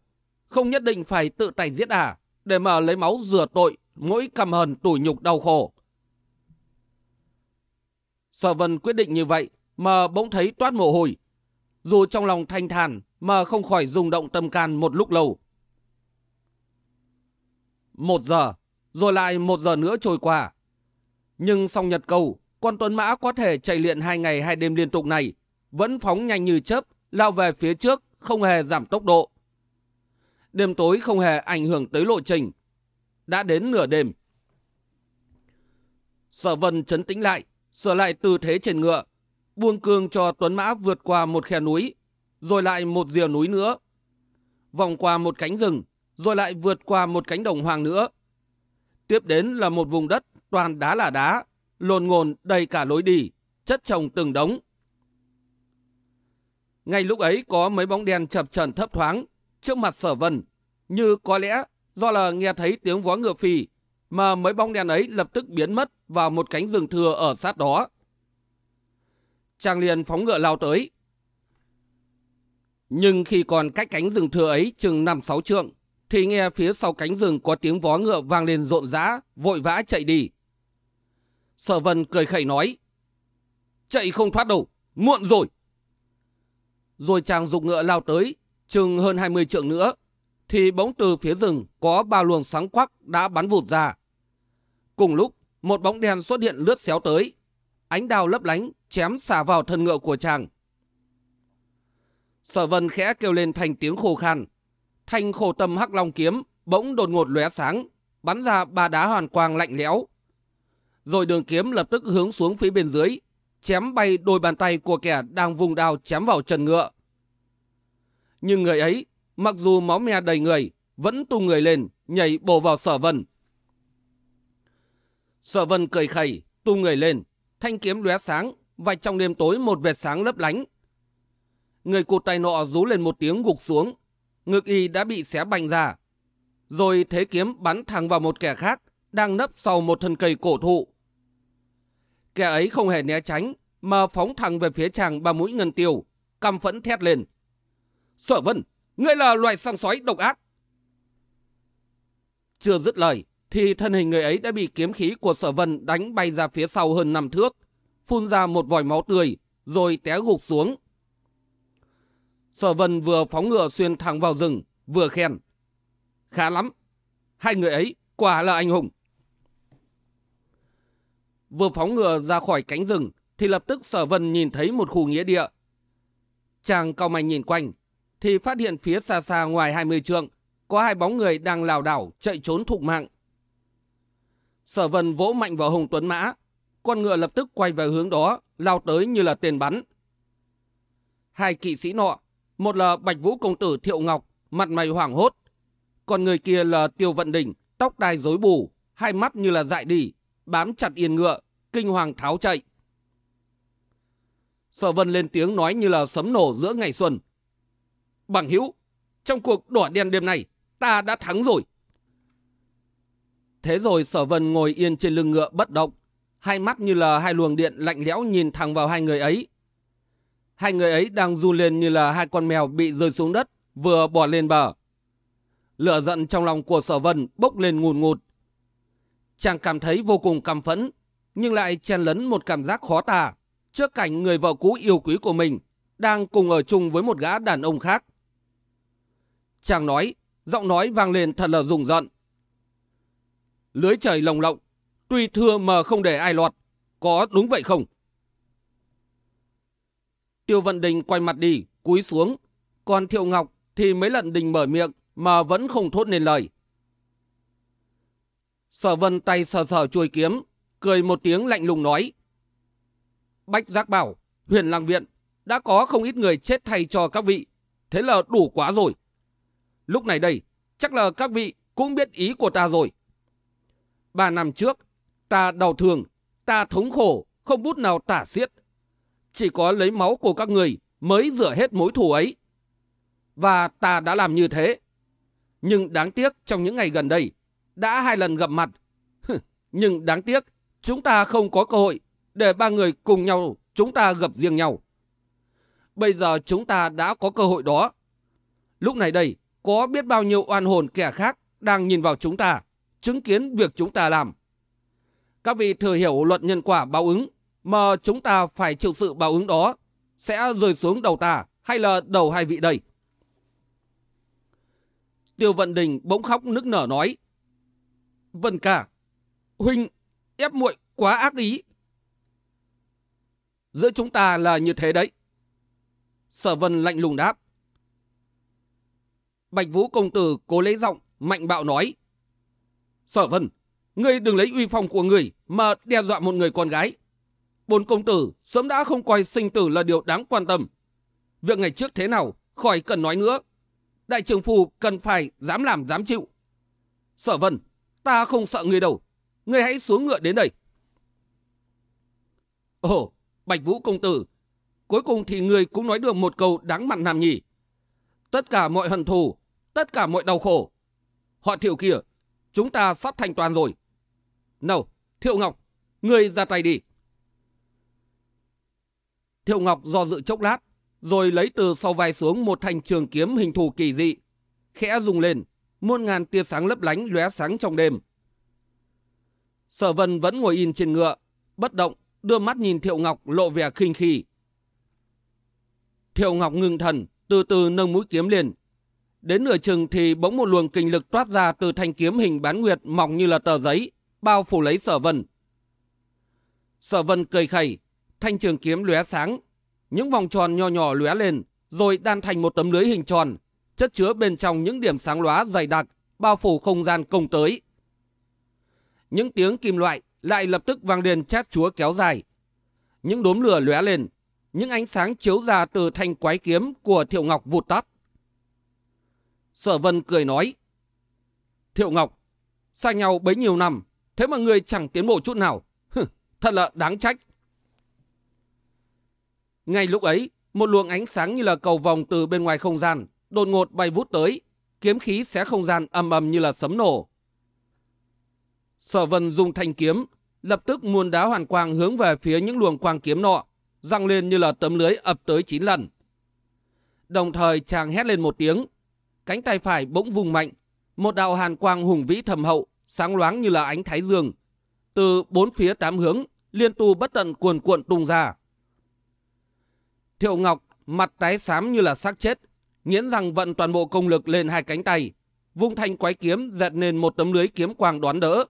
không nhất định phải tự tay giết à, để mà lấy máu rửa tội, mỗi căm hờn tủi nhục đau khổ. Sở vân quyết định như vậy mà bỗng thấy toát mồ hôi. Dù trong lòng thanh thản mà không khỏi rung động tâm can một lúc lâu. Một giờ, rồi lại một giờ nữa trôi qua. Nhưng song nhật cầu, con tuấn mã có thể chạy luyện hai ngày hai đêm liên tục này, vẫn phóng nhanh như chớp, lao về phía trước, không hề giảm tốc độ. Đêm tối không hề ảnh hưởng tới lộ trình. Đã đến nửa đêm. Sở vân chấn tĩnh lại, sửa lại tư thế trên ngựa, buông cương cho tuấn mã vượt qua một khe núi, rồi lại một rìa núi nữa. Vòng qua một cánh rừng, rồi lại vượt qua một cánh đồng hoang nữa. Tiếp đến là một vùng đất toàn đá là đá, lồn ngồn đầy cả lối đi, chất trồng từng đống. Ngay lúc ấy có mấy bóng đen chập trần thấp thoáng trước mặt sở vân, như có lẽ do là nghe thấy tiếng vó ngựa phì mà mấy bóng đen ấy lập tức biến mất vào một cánh rừng thừa ở sát đó. Chàng liền phóng ngựa lao tới. Nhưng khi còn cách cánh rừng thừa ấy chừng 5-6 trượng, thì nghe phía sau cánh rừng có tiếng vó ngựa vang lên rộn rã, vội vã chạy đi. Sở vân cười khẩy nói, chạy không thoát đâu, muộn rồi. Rồi chàng dục ngựa lao tới, chừng hơn 20 trượng nữa, thì bỗng từ phía rừng có ba luồng sáng quắc đã bắn vụt ra. Cùng lúc, một bóng đen xuất hiện lướt xéo tới, ánh đào lấp lánh chém xả vào thân ngựa của chàng. Sở vân khẽ kêu lên thành tiếng khô khan. Thanh khổ tâm hắc long kiếm bỗng đột ngột lóe sáng, bắn ra ba đá hoàn quang lạnh lẽo. Rồi đường kiếm lập tức hướng xuống phía bên dưới, chém bay đôi bàn tay của kẻ đang vùng đao chém vào chân ngựa. Nhưng người ấy, mặc dù máu me đầy người, vẫn tung người lên, nhảy bổ vào sở vân. Sở vân cười khẩy, tung người lên, thanh kiếm lóe sáng, vạch trong đêm tối một vệt sáng lấp lánh. Người cụt tay nọ rú lên một tiếng gục xuống, ngực y đã bị xé bành ra. Rồi thế kiếm bắn thẳng vào một kẻ khác, đang nấp sau một thân cây cổ thụ. Kẻ ấy không hề né tránh, mà phóng thẳng về phía chàng ba mũi ngân tiêu, căm phẫn thét lên. Sở vân, ngươi là loài săn sói độc ác. Chưa dứt lời, thì thân hình người ấy đã bị kiếm khí của sở vân đánh bay ra phía sau hơn năm thước, phun ra một vòi máu tươi, rồi té gục xuống. Sở vân vừa phóng ngựa xuyên thẳng vào rừng, vừa khen. Khá lắm, hai người ấy quả là anh hùng. Vừa phóng ngựa ra khỏi cánh rừng, thì lập tức sở vân nhìn thấy một khu nghĩa địa. Chàng cao mày nhìn quanh, thì phát hiện phía xa xa ngoài 20 trượng, có hai bóng người đang lảo đảo chạy trốn thục mạng. Sở vân vỗ mạnh vào hùng tuấn mã, con ngựa lập tức quay về hướng đó, lao tới như là tên bắn. Hai kỵ sĩ nọ, một là Bạch Vũ Công Tử Thiệu Ngọc, mặt mày hoảng hốt. Còn người kia là Tiêu Vận Đỉnh, tóc đai rối bù, hai mắt như là dại đi, bám chặt yên ngựa, kinh hoàng tháo chạy. Sở Vân lên tiếng nói như là sấm nổ giữa ngày xuân. Bằng hữu, trong cuộc đỏ đen đêm này, ta đã thắng rồi. Thế rồi Sở Vân ngồi yên trên lưng ngựa bất động, hai mắt như là hai luồng điện lạnh lẽo nhìn thẳng vào hai người ấy. Hai người ấy đang run lên như là hai con mèo bị rơi xuống đất, vừa bò lên bờ. Lửa giận trong lòng của sở vân bốc lên ngùn ngụt. Chàng cảm thấy vô cùng căm phẫn, nhưng lại chen lấn một cảm giác khó tả trước cảnh người vợ cũ yêu quý của mình đang cùng ở chung với một gã đàn ông khác. Chàng nói, giọng nói vang lên thật là rùng rợn Lưới trời lồng lộng, Tuy thưa mà không để ai lọt. Có đúng vậy không? Tiêu Vận Đình quay mặt đi, cúi xuống. Còn Thiệu Ngọc thì mấy lần Đình mở miệng mà vẫn không thốt nên lời. Sở Vân tay sờ sờ chuôi kiếm, cười một tiếng lạnh lùng nói. Bách giác bảo, huyền lang viện, đã có không ít người chết thay cho các vị. Thế là đủ quá rồi. Lúc này đây, chắc là các vị cũng biết ý của ta rồi. Ba năm trước, Ta đau thương, ta thống khổ, không bút nào tả xiết. Chỉ có lấy máu của các người mới rửa hết mối thù ấy. Và ta đã làm như thế. Nhưng đáng tiếc trong những ngày gần đây, đã hai lần gặp mặt. *laughs* Nhưng đáng tiếc, chúng ta không có cơ hội để ba người cùng nhau chúng ta gặp riêng nhau. Bây giờ chúng ta đã có cơ hội đó. Lúc này đây, có biết bao nhiêu oan hồn kẻ khác đang nhìn vào chúng ta, chứng kiến việc chúng ta làm. Các vị thừa hiểu luật nhân quả báo ứng, mà chúng ta phải chịu sự báo ứng đó, sẽ rơi xuống đầu ta hay là đầu hai vị đây? Tiêu Vận Đình bỗng khóc nức nở nói. Vân cả, Huynh ép muội quá ác ý. Giữa chúng ta là như thế đấy. Sở Vân lạnh lùng đáp. Bạch Vũ công tử cố lấy giọng, mạnh bạo nói. Sở Vân, ngươi đừng lấy uy phong của người mà đe dọa một người con gái. Bốn công tử sớm đã không coi sinh tử là điều đáng quan tâm. Việc ngày trước thế nào, khỏi cần nói nữa. Đại trưởng phù cần phải dám làm dám chịu. Sở Vân, ta không sợ người đâu. ngươi hãy xuống ngựa đến đây. Ồ, Bạch Vũ công tử, cuối cùng thì người cũng nói được một câu đáng mặn nam nhỉ. Tất cả mọi hận thù, tất cả mọi đau khổ. Họ thiệu kia, chúng ta sắp thành toàn rồi. Nào, Thiệu Ngọc, người ra tay đi. Thiệu Ngọc do dự chốc lát, rồi lấy từ sau vai xuống một thanh trường kiếm hình thù kỳ dị, khẽ rung lên, muôn ngàn tia sáng lấp lánh lóe sáng trong đêm. Sở Vân vẫn ngồi in trên ngựa, bất động, đưa mắt nhìn Thiệu Ngọc lộ vẻ khinh khi. Thiệu Ngọc ngưng thần, từ từ nâng mũi kiếm lên. Đến nửa chừng thì bỗng một luồng kinh lực toát ra từ thanh kiếm hình bán nguyệt mỏng như là tờ giấy, bao phủ lấy Sở Vân. Sở Vân cười khẩy, thanh trường kiếm lóe sáng, những vòng tròn nho nhỏ lóe lên, rồi đan thành một tấm lưới hình tròn, chất chứa bên trong những điểm sáng lóa dày đặc, bao phủ không gian công tới. Những tiếng kim loại lại lập tức vang lên chát chúa kéo dài. Những đốm lửa lóe lên, những ánh sáng chiếu ra từ thanh quái kiếm của Thiệu Ngọc vụt tắt. Sở Vân cười nói, Thiệu Ngọc, xa nhau bấy nhiêu năm, thế mà người chẳng tiến bộ chút nào. Hừ, thật là đáng trách. Ngay lúc ấy, một luồng ánh sáng như là cầu vòng từ bên ngoài không gian, đột ngột bay vút tới, kiếm khí xé không gian ầm ầm như là sấm nổ. Sở Vân dùng thanh kiếm, lập tức muôn đá hoàn quang hướng về phía những luồng quang kiếm nọ, răng lên như là tấm lưới ập tới 9 lần. Đồng thời chàng hét lên một tiếng, cánh tay phải bỗng vùng mạnh, một đạo hàn quang hùng vĩ thầm hậu, sáng loáng như là ánh thái dương, từ bốn phía tám hướng liên tu bất tận cuồn cuộn tung ra. Thiệu Ngọc mặt tái xám như là xác chết, nghiến rằng vận toàn bộ công lực lên hai cánh tay, vung thanh quái kiếm dệt nên một tấm lưới kiếm quang đoán đỡ.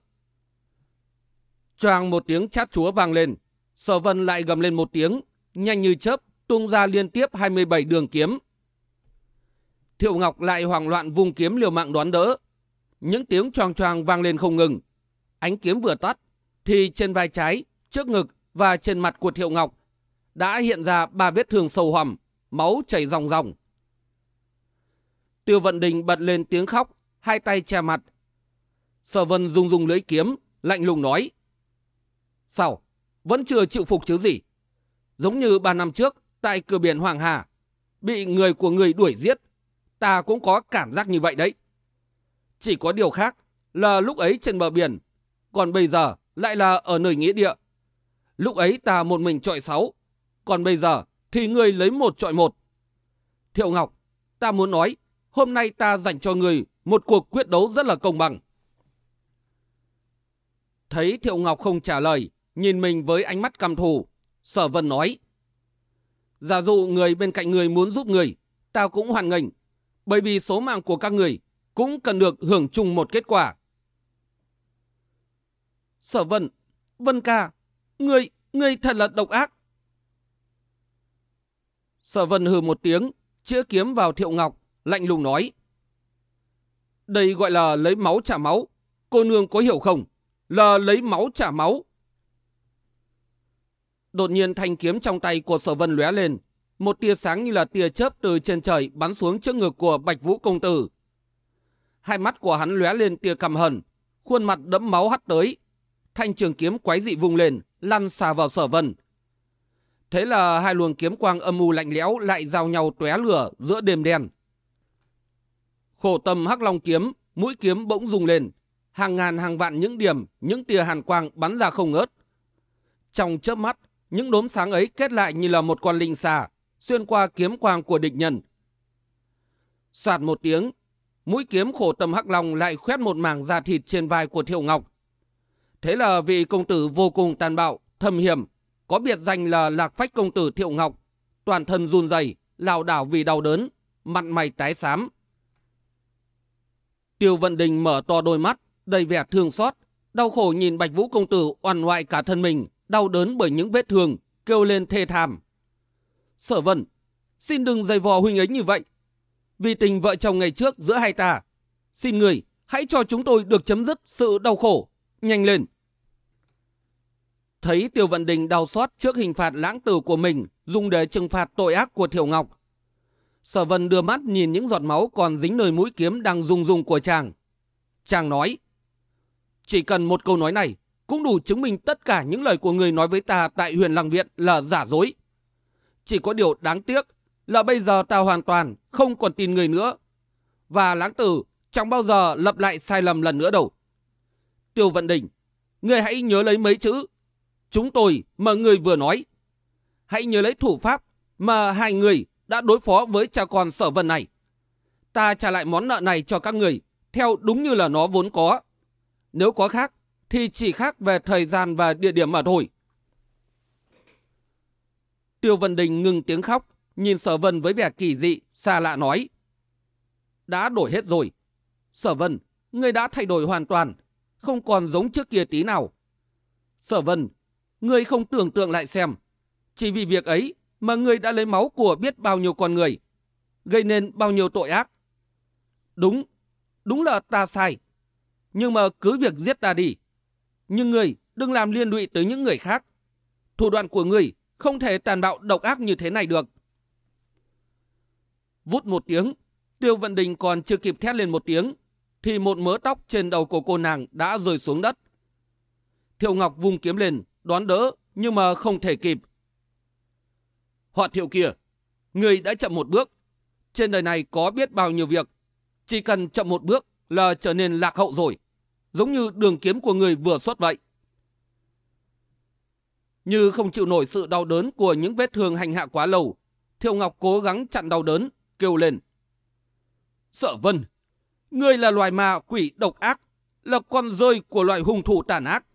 Choàng một tiếng chát chúa vang lên, sở vân lại gầm lên một tiếng, nhanh như chớp, tung ra liên tiếp 27 đường kiếm. Thiệu Ngọc lại hoảng loạn vung kiếm liều mạng đoán đỡ. Những tiếng choang choang vang lên không ngừng. Ánh kiếm vừa tắt, thì trên vai trái, trước ngực và trên mặt của Thiệu Ngọc đã hiện ra ba vết thương sâu hoằm, máu chảy ròng ròng. Tiêu Vận Đình bật lên tiếng khóc, hai tay che mặt. Sở Vân rung rung lưỡi kiếm, lạnh lùng nói. Sao? Vẫn chưa chịu phục chứ gì? Giống như ba năm trước, tại cửa biển Hoàng Hà, bị người của người đuổi giết. Ta cũng có cảm giác như vậy đấy. Chỉ có điều khác là lúc ấy trên bờ biển, còn bây giờ lại là ở nơi nghĩa địa. Lúc ấy ta một mình trọi sáu, còn bây giờ thì người lấy một trọi một. Thiệu Ngọc, ta muốn nói, hôm nay ta dành cho người một cuộc quyết đấu rất là công bằng. Thấy Thiệu Ngọc không trả lời, nhìn mình với ánh mắt căm thù, Sở Vân nói. Giả dụ người bên cạnh người muốn giúp người, tao cũng hoàn nghênh, bởi vì số mạng của các người cũng cần được hưởng chung một kết quả. Sở Vân, Vân ca, người, người thật là độc ác. Sở vân hừ một tiếng, chĩa kiếm vào thiệu ngọc, lạnh lùng nói. Đây gọi là lấy máu trả máu. Cô nương có hiểu không? Là lấy máu trả máu. Đột nhiên thanh kiếm trong tay của sở vân lóe lên. Một tia sáng như là tia chớp từ trên trời bắn xuống trước ngực của Bạch Vũ Công Tử. Hai mắt của hắn lóe lên tia căm hận, khuôn mặt đẫm máu hắt tới. Thanh trường kiếm quái dị vung lên, lăn xà vào sở vân, Thế là hai luồng kiếm quang âm u lạnh lẽo lại giao nhau tóe lửa giữa đêm đen. Khổ tâm hắc long kiếm, mũi kiếm bỗng rung lên. Hàng ngàn hàng vạn những điểm, những tia hàn quang bắn ra không ngớt. Trong chớp mắt, những đốm sáng ấy kết lại như là một con linh xà, xuyên qua kiếm quang của địch nhân. Sạt một tiếng, mũi kiếm khổ tâm hắc long lại khoét một mảng da thịt trên vai của Thiệu Ngọc. Thế là vị công tử vô cùng tàn bạo, thâm hiểm, có biệt danh là lạc phách công tử Thiệu Ngọc, toàn thân run rẩy, lảo đảo vì đau đớn, mặt mày tái xám. Tiêu Vận Đình mở to đôi mắt, đầy vẻ thương xót, đau khổ nhìn Bạch Vũ công tử oằn ngoại cả thân mình, đau đớn bởi những vết thương, kêu lên thê thảm. Sở Vân, xin đừng dày vò huynh ấy như vậy. Vì tình vợ chồng ngày trước giữa hai ta, xin người hãy cho chúng tôi được chấm dứt sự đau khổ. Nhanh lên! Thấy Tiêu Vận Đình đau xót trước hình phạt lãng tử của mình dùng để trừng phạt tội ác của Thiểu Ngọc. Sở Vân đưa mắt nhìn những giọt máu còn dính nơi mũi kiếm đang rung rung của chàng. Chàng nói, chỉ cần một câu nói này cũng đủ chứng minh tất cả những lời của người nói với ta tại huyền lăng viện là giả dối. Chỉ có điều đáng tiếc là bây giờ ta hoàn toàn không còn tin người nữa. Và lãng tử chẳng bao giờ lập lại sai lầm lần nữa đâu. Tiêu Vận Đình, người hãy nhớ lấy mấy chữ. Chúng tôi mà người vừa nói. Hãy nhớ lấy thủ pháp mà hai người đã đối phó với cha con sở vân này. Ta trả lại món nợ này cho các người theo đúng như là nó vốn có. Nếu có khác, thì chỉ khác về thời gian và địa điểm mà thôi. Tiêu Vân Đình ngừng tiếng khóc, nhìn Sở Vân với vẻ kỳ dị, xa lạ nói. Đã đổi hết rồi. Sở Vân, ngươi đã thay đổi hoàn toàn, không còn giống trước kia tí nào. Sở Vân, ngươi không tưởng tượng lại xem. Chỉ vì việc ấy mà ngươi đã lấy máu của biết bao nhiêu con người, gây nên bao nhiêu tội ác. Đúng, đúng là ta sai. Nhưng mà cứ việc giết ta đi. Nhưng ngươi đừng làm liên lụy tới những người khác. Thủ đoạn của ngươi không thể tàn bạo độc ác như thế này được. Vút một tiếng, Tiêu Vận Đình còn chưa kịp thét lên một tiếng, thì một mớ tóc trên đầu của cô nàng đã rơi xuống đất. Thiệu Ngọc vung kiếm lên, đoán đỡ, nhưng mà không thể kịp. Họ thiệu kia, người đã chậm một bước. Trên đời này có biết bao nhiêu việc. Chỉ cần chậm một bước là trở nên lạc hậu rồi. Giống như đường kiếm của người vừa xuất vậy. Như không chịu nổi sự đau đớn của những vết thương hành hạ quá lâu, Thiệu Ngọc cố gắng chặn đau đớn, kêu lên. Sợ vân, ngươi là loài ma quỷ độc ác, là con rơi của loại hung thủ tàn ác.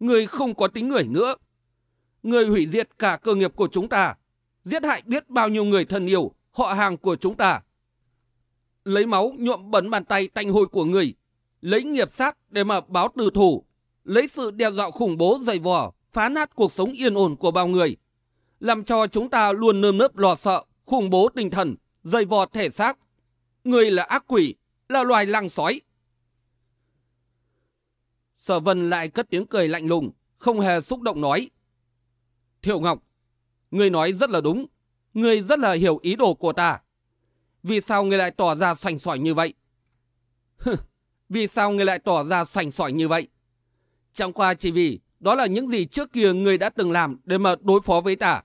Ngươi không có tính người nữa. Ngươi hủy diệt cả cơ nghiệp của chúng ta, giết hại biết bao nhiêu người thân yêu, họ hàng của chúng ta. Lấy máu nhuộm bẩn bàn tay tanh hôi của người, lấy nghiệp sát để mà báo từ thủ, lấy sự đe dọa khủng bố dày vò, phá nát cuộc sống yên ổn của bao người, làm cho chúng ta luôn nơm nớp lo sợ, khủng bố tinh thần, dày vò thể xác. Người là ác quỷ, là loài lăng sói. Sở Vân lại cất tiếng cười lạnh lùng, không hề xúc động nói. Thiệu Ngọc, người nói rất là đúng, người rất là hiểu ý đồ của ta. Vì sao người lại tỏ ra sành sỏi như vậy? *laughs* vì sao người lại tỏ ra sành sỏi như vậy? Chẳng qua chỉ vì đó là những gì trước kia người đã từng làm để mà đối phó với ta.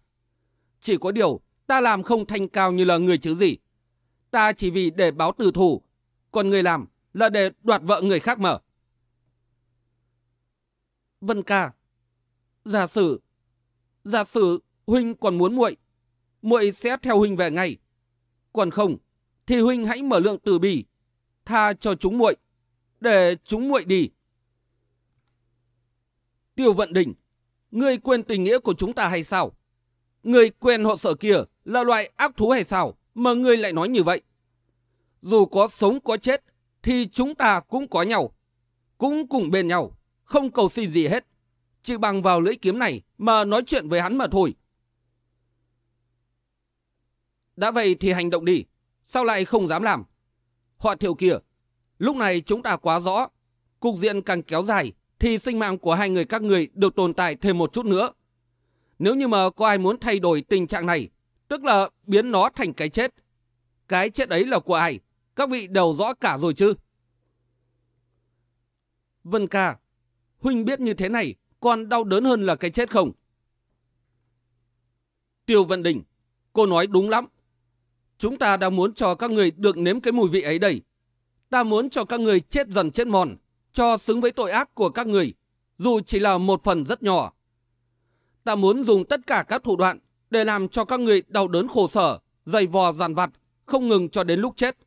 Chỉ có điều, ta làm không thanh cao như là người chứ gì. Ta chỉ vì để báo từ thủ, còn người làm là để đoạt vợ người khác mở. Vân ca, giả sử, giả sử huynh còn muốn muội, muội sẽ theo huynh về ngay. Còn không, thì huynh hãy mở lượng từ bì, tha cho chúng muội, để chúng muội đi. Tiêu Vận Đình, ngươi quên tình nghĩa của chúng ta hay sao? Ngươi quen họ sở kia là loại ác thú hay sao mà ngươi lại nói như vậy? Dù có sống có chết thì chúng ta cũng có nhau, cũng cùng bên nhau, không cầu xin gì hết. Chỉ bằng vào lưỡi kiếm này mà nói chuyện với hắn mà thôi. Đã vậy thì hành động đi, sao lại không dám làm? Họ thiểu kia, lúc này chúng ta quá rõ, cục diện càng kéo dài thì sinh mạng của hai người các người được tồn tại thêm một chút nữa. Nếu như mà có ai muốn thay đổi tình trạng này, tức là biến nó thành cái chết. Cái chết ấy là của ai? Các vị đều rõ cả rồi chứ? Vân ca, Huynh biết như thế này còn đau đớn hơn là cái chết không? Tiêu Vận Đình, cô nói đúng lắm. Chúng ta đang muốn cho các người được nếm cái mùi vị ấy đây. Ta muốn cho các người chết dần chết mòn, cho xứng với tội ác của các người, dù chỉ là một phần rất nhỏ. Ta muốn dùng tất cả các thủ đoạn để làm cho các người đau đớn khổ sở, dày vò giàn vặt, không ngừng cho đến lúc chết.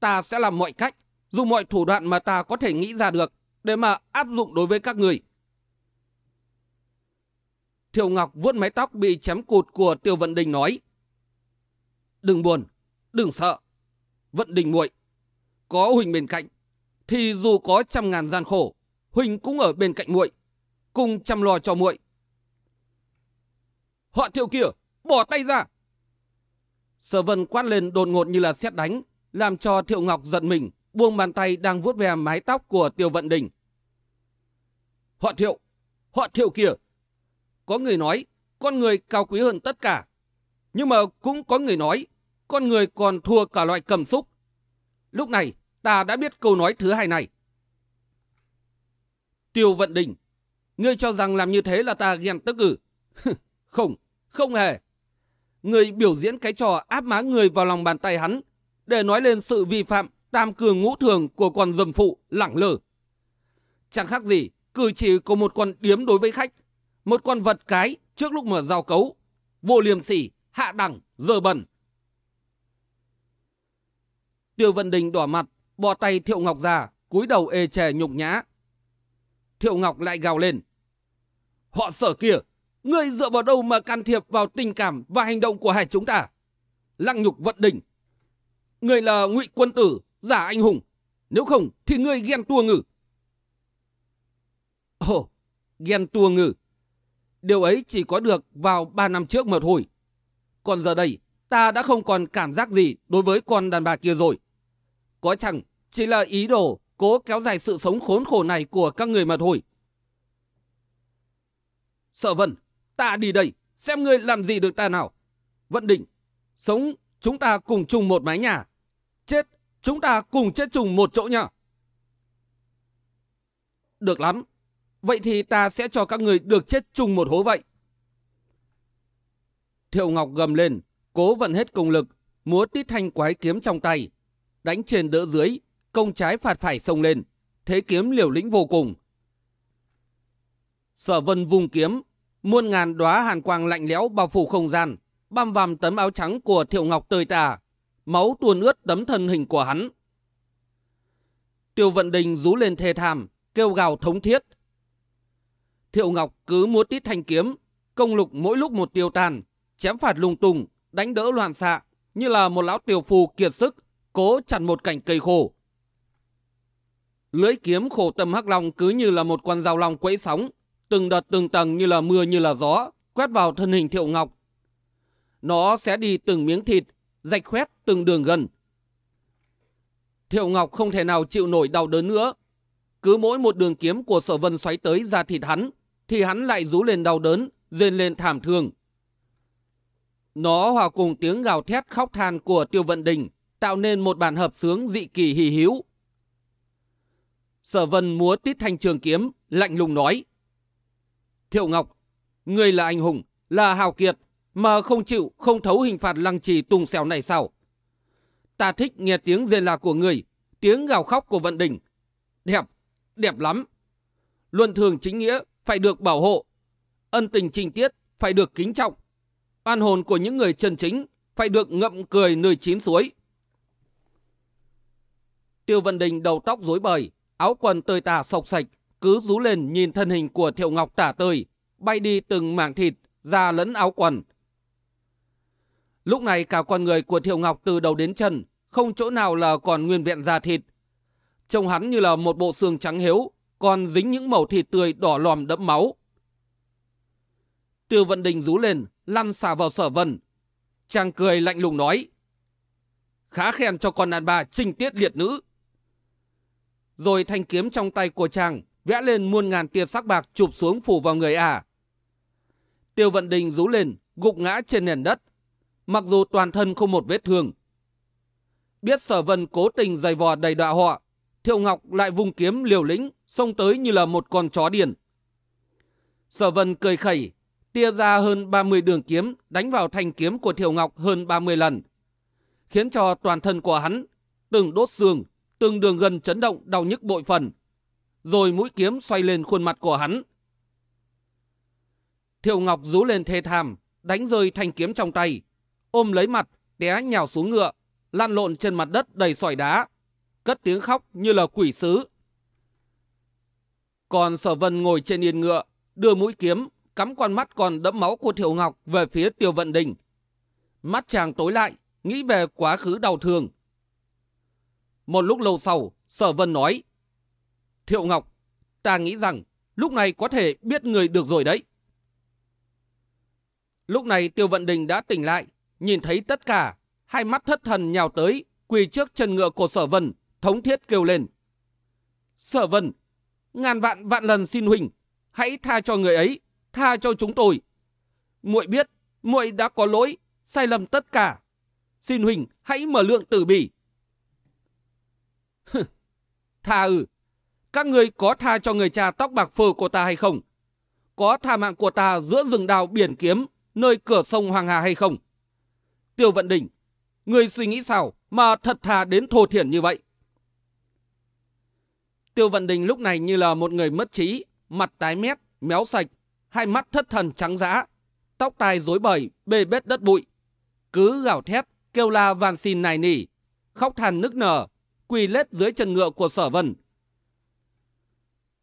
ta sẽ làm mọi cách, dùng mọi thủ đoạn mà ta có thể nghĩ ra được, để mà áp dụng đối với các người. Thiều Ngọc vuốt mái tóc bị chém cụt của Tiêu Vận Đình nói. Đừng buồn, đừng sợ. Vận Đình muội có Huỳnh bên cạnh, thì dù có trăm ngàn gian khổ, Huỳnh cũng ở bên cạnh muội, cùng chăm lo cho muội. Họ Thiệu kia, bỏ tay ra! Sở Vân quát lên đột ngột như là xét đánh, làm cho Thiệu Ngọc giận mình, buông bàn tay đang vuốt ve mái tóc của Tiêu Vận Đình. Họ Thiệu, họ Thiệu kia, có người nói con người cao quý hơn tất cả. Nhưng mà cũng có người nói con người còn thua cả loại cầm xúc. Lúc này ta đã biết câu nói thứ hai này. Tiêu Vận Đình, ngươi cho rằng làm như thế là ta ghen tức ư? *laughs* không, không hề. Ngươi biểu diễn cái trò áp má người vào lòng bàn tay hắn để nói lên sự vi phạm tam cường ngũ thường của con dầm phụ lẳng lơ. Chẳng khác gì cử chỉ của một con điếm đối với khách một con vật cái trước lúc mở giao cấu, vô liềm sỉ, hạ đẳng, dơ bẩn. Tiêu Vận Đình đỏ mặt, bỏ tay Thiệu Ngọc ra, cúi đầu ê chè nhục nhã. Thiệu Ngọc lại gào lên. Họ sở kia, ngươi dựa vào đâu mà can thiệp vào tình cảm và hành động của hai chúng ta? Lăng nhục Vận đỉnh. Ngươi là ngụy quân tử, giả anh hùng. Nếu không thì ngươi ghen tua ngử. Ồ, ghen tua ngử. Điều ấy chỉ có được vào 3 năm trước mà thôi. Còn giờ đây, ta đã không còn cảm giác gì đối với con đàn bà kia rồi. Có chẳng chỉ là ý đồ cố kéo dài sự sống khốn khổ này của các người mà thôi. Sợ Vân, ta đi đây, xem ngươi làm gì được ta nào. Vận định, sống chúng ta cùng chung một mái nhà. Chết, chúng ta cùng chết chung một chỗ nhá. Được lắm, Vậy thì ta sẽ cho các người được chết chung một hố vậy. Thiệu Ngọc gầm lên, cố vận hết công lực, múa tít thanh quái kiếm trong tay. Đánh trên đỡ dưới, công trái phạt phải xông lên, thế kiếm liều lĩnh vô cùng. Sở vân vùng kiếm, muôn ngàn đóa hàn quang lạnh lẽo bao phủ không gian, băm vằm tấm áo trắng của Thiệu Ngọc tơi tà, máu tuôn ướt tấm thân hình của hắn. Tiêu Vận Đình rú lên thê thảm, kêu gào thống thiết, Thiệu Ngọc cứ múa tít thanh kiếm, công lục mỗi lúc một tiêu tàn, chém phạt lung tung, đánh đỡ loạn xạ, như là một lão tiểu phù kiệt sức, cố chặn một cảnh cây khô. Lưỡi kiếm khổ tâm hắc long cứ như là một con dao long quẫy sóng, từng đợt từng tầng như là mưa như là gió, quét vào thân hình Thiệu Ngọc. Nó sẽ đi từng miếng thịt, rạch khoét từng đường gần. Thiệu Ngọc không thể nào chịu nổi đau đớn nữa. Cứ mỗi một đường kiếm của sở vân xoáy tới ra thịt hắn, thì hắn lại rú lên đau đớn, rên lên thảm thương. Nó hòa cùng tiếng gào thét khóc than của Tiêu Vận Đình, tạo nên một bản hợp sướng dị kỳ hì hữu. Sở Vân múa tít thanh trường kiếm, lạnh lùng nói. Thiệu Ngọc, ngươi là anh hùng, là hào kiệt, mà không chịu, không thấu hình phạt lăng trì tung xèo này sao? Ta thích nghe tiếng rên la của người, tiếng gào khóc của Vận Đình. Đẹp, đẹp lắm. Luân thường chính nghĩa phải được bảo hộ. Ân tình trình tiết phải được kính trọng. An hồn của những người chân chính phải được ngậm cười nơi chín suối. Tiêu Vận Đình đầu tóc rối bời, áo quần tơi tả sọc sạch, cứ rú lên nhìn thân hình của Thiệu Ngọc tả tơi, bay đi từng mảng thịt, da lẫn áo quần. Lúc này cả con người của Thiệu Ngọc từ đầu đến chân, không chỗ nào là còn nguyên vẹn da thịt. Trông hắn như là một bộ xương trắng hiếu, còn dính những mẩu thịt tươi đỏ lòm đẫm máu. Tiêu Vận Đình rú lên, lăn xả vào sở vân. Chàng cười lạnh lùng nói. Khá khen cho con đàn bà trinh tiết liệt nữ. Rồi thanh kiếm trong tay của chàng vẽ lên muôn ngàn tia sắc bạc chụp xuống phủ vào người à. Tiêu Vận Đình rú lên, gục ngã trên nền đất. Mặc dù toàn thân không một vết thương. Biết sở vân cố tình dày vò đầy đọa họ, Thiệu Ngọc lại vùng kiếm liều lĩnh, xông tới như là một con chó điền. Sở Vân cười khẩy, tia ra hơn 30 đường kiếm đánh vào thanh kiếm của Thiệu Ngọc hơn 30 lần, khiến cho toàn thân của hắn từng đốt xương, từng đường gần chấn động đau nhức bội phần. Rồi mũi kiếm xoay lên khuôn mặt của hắn. Thiệu Ngọc rú lên thê thảm, đánh rơi thanh kiếm trong tay, ôm lấy mặt, té nhào xuống ngựa, lan lộn trên mặt đất đầy sỏi đá, cất tiếng khóc như là quỷ sứ. Còn sở vân ngồi trên yên ngựa, đưa mũi kiếm, cắm con mắt còn đẫm máu của Thiệu Ngọc về phía Tiêu Vận Đình. Mắt chàng tối lại, nghĩ về quá khứ đau thương. Một lúc lâu sau, sở vân nói, Thiệu Ngọc, ta nghĩ rằng lúc này có thể biết người được rồi đấy. Lúc này Tiêu Vận Đình đã tỉnh lại, nhìn thấy tất cả, hai mắt thất thần nhào tới, quỳ trước chân ngựa của sở vân, thống thiết kêu lên. Sở vân, ngàn vạn vạn lần xin huynh, hãy tha cho người ấy, tha cho chúng tôi. muội biết, muội đã có lỗi, sai lầm tất cả. Xin huynh, hãy mở lượng tử bỉ tha ư, các người có tha cho người cha tóc bạc phơ của ta hay không? Có tha mạng của ta giữa rừng đào biển kiếm, nơi cửa sông Hoàng Hà hay không? Tiêu Vận Đình, người suy nghĩ sao mà thật thà đến thô thiển như vậy? Tiêu Vận Đình lúc này như là một người mất trí, mặt tái mét, méo sạch, hai mắt thất thần trắng dã, tóc tai rối bời, bê bết đất bụi. Cứ gào thét, kêu la van xin nài nỉ, khóc than nức nở, quỳ lết dưới chân ngựa của sở vân.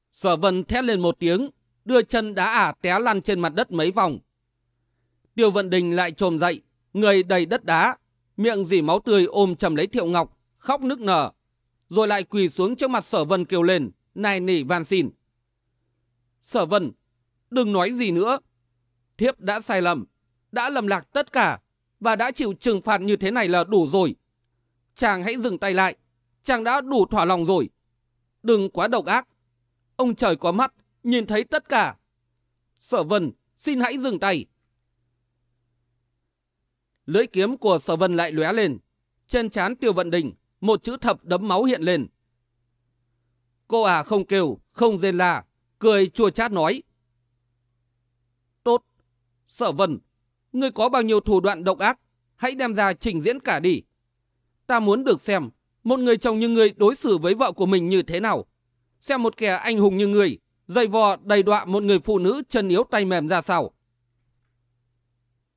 Sở vân thét lên một tiếng, đưa chân đá ả té lăn trên mặt đất mấy vòng. Tiêu vận đình lại trồm dậy, người đầy đất đá, miệng dỉ máu tươi ôm chầm lấy thiệu ngọc, khóc nức nở, rồi lại quỳ xuống trước mặt sở vân kêu lên, nài nỉ van xin. Sở vân, đừng nói gì nữa. Thiếp đã sai lầm, đã lầm lạc tất cả, và đã chịu trừng phạt như thế này là đủ rồi. Chàng hãy dừng tay lại, chàng đã đủ thỏa lòng rồi. Đừng quá độc ác. Ông trời có mắt, nhìn thấy tất cả. Sở vân, xin hãy dừng tay. Lưỡi kiếm của sở vân lại lóe lên. Trên trán tiêu vận đình, một chữ thập đấm máu hiện lên. Cô à không kêu, không rên la, cười chua chát nói. Tốt, sở vân, ngươi có bao nhiêu thủ đoạn độc ác, hãy đem ra trình diễn cả đi. Ta muốn được xem một người chồng như ngươi đối xử với vợ của mình như thế nào. Xem một kẻ anh hùng như ngươi, dày vò đầy đọa một người phụ nữ chân yếu tay mềm ra sao.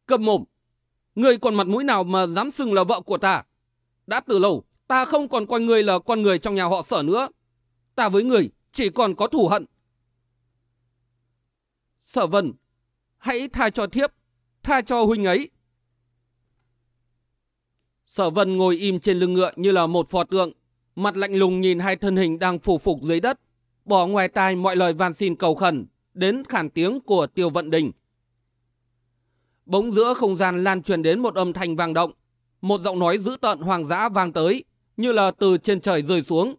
Cầm mồm, ngươi còn mặt mũi nào mà dám xưng là vợ của ta. Đã từ lâu, ta không còn coi ngươi là con người trong nhà họ sở nữa. Ta với người chỉ còn có thù hận. Sở vân, hãy tha cho thiếp, tha cho huynh ấy. Sở vân ngồi im trên lưng ngựa như là một pho tượng, mặt lạnh lùng nhìn hai thân hình đang phủ phục dưới đất, bỏ ngoài tai mọi lời van xin cầu khẩn, đến khản tiếng của tiêu vận đình. Bỗng giữa không gian lan truyền đến một âm thanh vang động, một giọng nói dữ tợn hoàng dã vang tới, như là từ trên trời rơi xuống.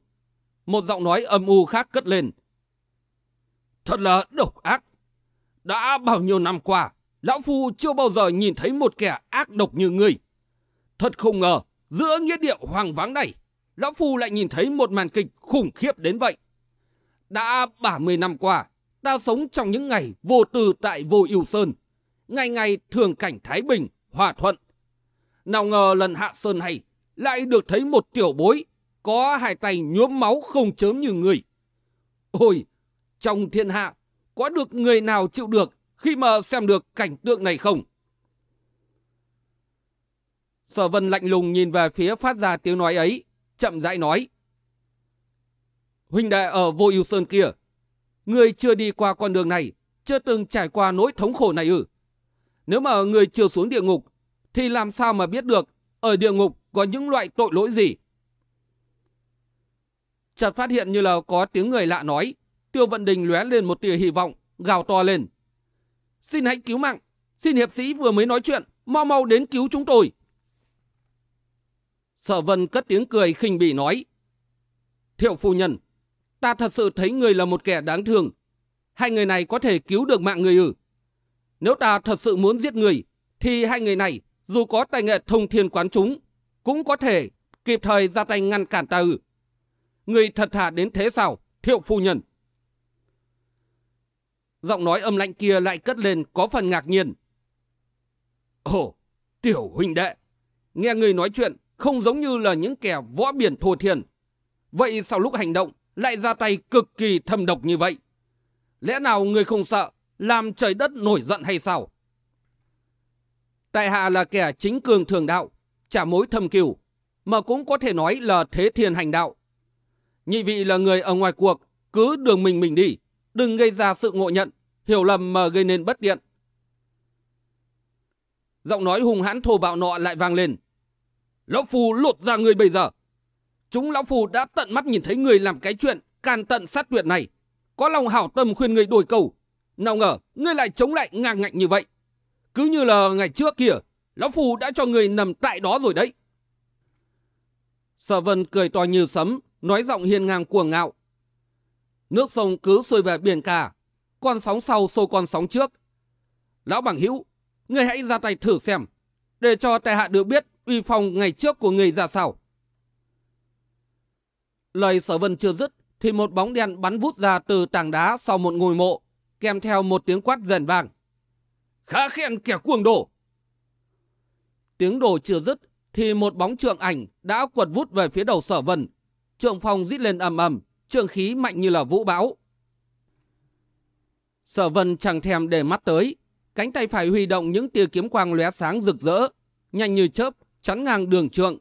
Một giọng nói âm u khác cất lên. Thật là độc ác. Đã bao nhiêu năm qua, Lão Phu chưa bao giờ nhìn thấy một kẻ ác độc như ngươi. Thật không ngờ, giữa nghĩa địa hoàng vắng này, Lão Phu lại nhìn thấy một màn kịch khủng khiếp đến vậy. Đã 30 năm qua, ta sống trong những ngày vô tư tại vô yêu sơn. Ngày ngày thường cảnh Thái Bình, hòa thuận. Nào ngờ lần hạ sơn này, lại được thấy một tiểu bối, có hai tay nhuốm máu không chớm như người. Ôi, trong thiên hạ, có được người nào chịu được khi mà xem được cảnh tượng này không? Sở vân lạnh lùng nhìn về phía phát ra tiếng nói ấy, chậm rãi nói. Huynh đệ ở vô ưu sơn kia, người chưa đi qua con đường này, chưa từng trải qua nỗi thống khổ này ư. Nếu mà người chưa xuống địa ngục, thì làm sao mà biết được ở địa ngục có những loại tội lỗi gì? Chợt phát hiện như là có tiếng người lạ nói, Tiêu Vận Đình lóe lên một tia hy vọng, gào to lên. Xin hãy cứu mạng, xin hiệp sĩ vừa mới nói chuyện, mau mau đến cứu chúng tôi. Sở Vân cất tiếng cười khinh bỉ nói. Thiệu phu nhân, ta thật sự thấy người là một kẻ đáng thương. Hai người này có thể cứu được mạng người ư. Nếu ta thật sự muốn giết người, thì hai người này, dù có tài nghệ thông thiên quán chúng, cũng có thể kịp thời ra tay ngăn cản ta ư. Người thật thà đến thế sao, thiệu phu nhân? Giọng nói âm lạnh kia lại cất lên có phần ngạc nhiên. Ồ, tiểu huynh đệ, nghe người nói chuyện không giống như là những kẻ võ biển thua thiền. Vậy sau lúc hành động lại ra tay cực kỳ thâm độc như vậy? Lẽ nào người không sợ làm trời đất nổi giận hay sao? Tại hạ là kẻ chính cường thường đạo, trả mối thâm cửu, mà cũng có thể nói là thế thiên hành đạo. Nhị vị là người ở ngoài cuộc, cứ đường mình mình đi, đừng gây ra sự ngộ nhận, hiểu lầm mà gây nên bất tiện. Giọng nói hùng hãn thô bạo nọ lại vang lên. Lão Phu lột ra người bây giờ. Chúng Lão Phu đã tận mắt nhìn thấy người làm cái chuyện can tận sát tuyệt này. Có lòng hảo tâm khuyên người đổi cầu. Nào ngờ, ngươi lại chống lại ngang ngạnh như vậy. Cứ như là ngày trước kia, Lão Phu đã cho người nằm tại đó rồi đấy. Sở Vân cười to như sấm, nói giọng hiền ngang cuồng ngạo. Nước sông cứ xuôi về biển cả, con sóng sau xô con sóng trước. Lão bằng hữu, ngươi hãy ra tay thử xem, để cho tài hạ được biết uy phong ngày trước của người ra sao. Lời sở vân chưa dứt, thì một bóng đen bắn vút ra từ tảng đá sau một ngôi mộ, kèm theo một tiếng quát rền vàng, Khá khen kẻ cuồng đổ. Tiếng đổ chưa dứt, thì một bóng trượng ảnh đã quật vút về phía đầu sở vân. Trượng phong rít lên ầm ầm, trượng khí mạnh như là vũ bão. Sở vân chẳng thèm để mắt tới, cánh tay phải huy động những tia kiếm quang lóe sáng rực rỡ, nhanh như chớp, chắn ngang đường trượng.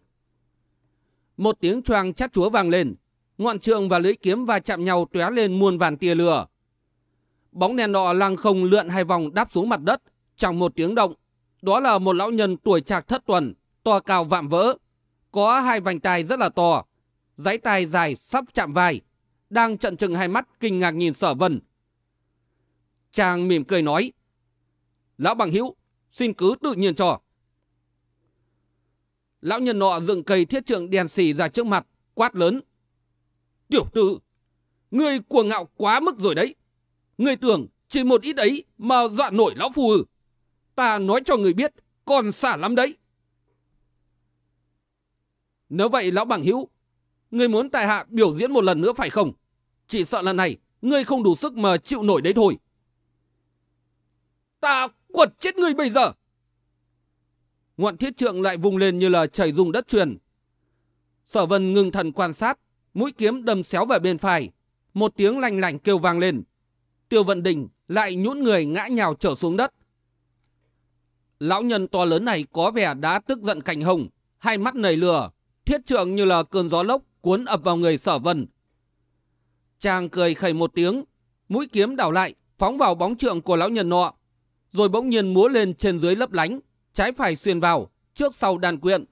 Một tiếng choang chát chúa vang lên, ngọn trượng và lưỡi kiếm va chạm nhau tóe lên muôn vàn tia lửa. Bóng đèn đỏ lăng không lượn hai vòng đáp xuống mặt đất, chẳng một tiếng động. Đó là một lão nhân tuổi trạc thất tuần, to cao vạm vỡ, có hai vành tai rất là to, giấy tai dài sắp chạm vai, đang trận trừng hai mắt kinh ngạc nhìn sở vân. Chàng mỉm cười nói, Lão bằng hữu xin cứ tự nhiên cho. Lão nhân nọ dựng cây thiết trượng đèn xì ra trước mặt, quát lớn. Tiểu tử, ngươi cuồng ngạo quá mức rồi đấy. Ngươi tưởng chỉ một ít ấy mà dọa nổi lão phù ư. Ta nói cho người biết, còn xả lắm đấy. Nếu vậy lão bằng hữu, ngươi muốn tài hạ biểu diễn một lần nữa phải không? Chỉ sợ lần này, ngươi không đủ sức mà chịu nổi đấy thôi. Ta quật chết ngươi bây giờ! Ngọn thiết trượng lại vùng lên như là chảy dùng đất truyền. Sở vân ngưng thần quan sát, mũi kiếm đâm xéo về bên phải. Một tiếng lành lành kêu vang lên. Tiêu vận đình lại nhũn người ngã nhào trở xuống đất. Lão nhân to lớn này có vẻ đã tức giận cảnh hồng, hai mắt nảy lửa, thiết trượng như là cơn gió lốc cuốn ập vào người sở vân. Chàng cười khẩy một tiếng, mũi kiếm đảo lại, phóng vào bóng trượng của lão nhân nọ, rồi bỗng nhiên múa lên trên dưới lấp lánh, trái phải xuyên vào, trước sau đàn quyện,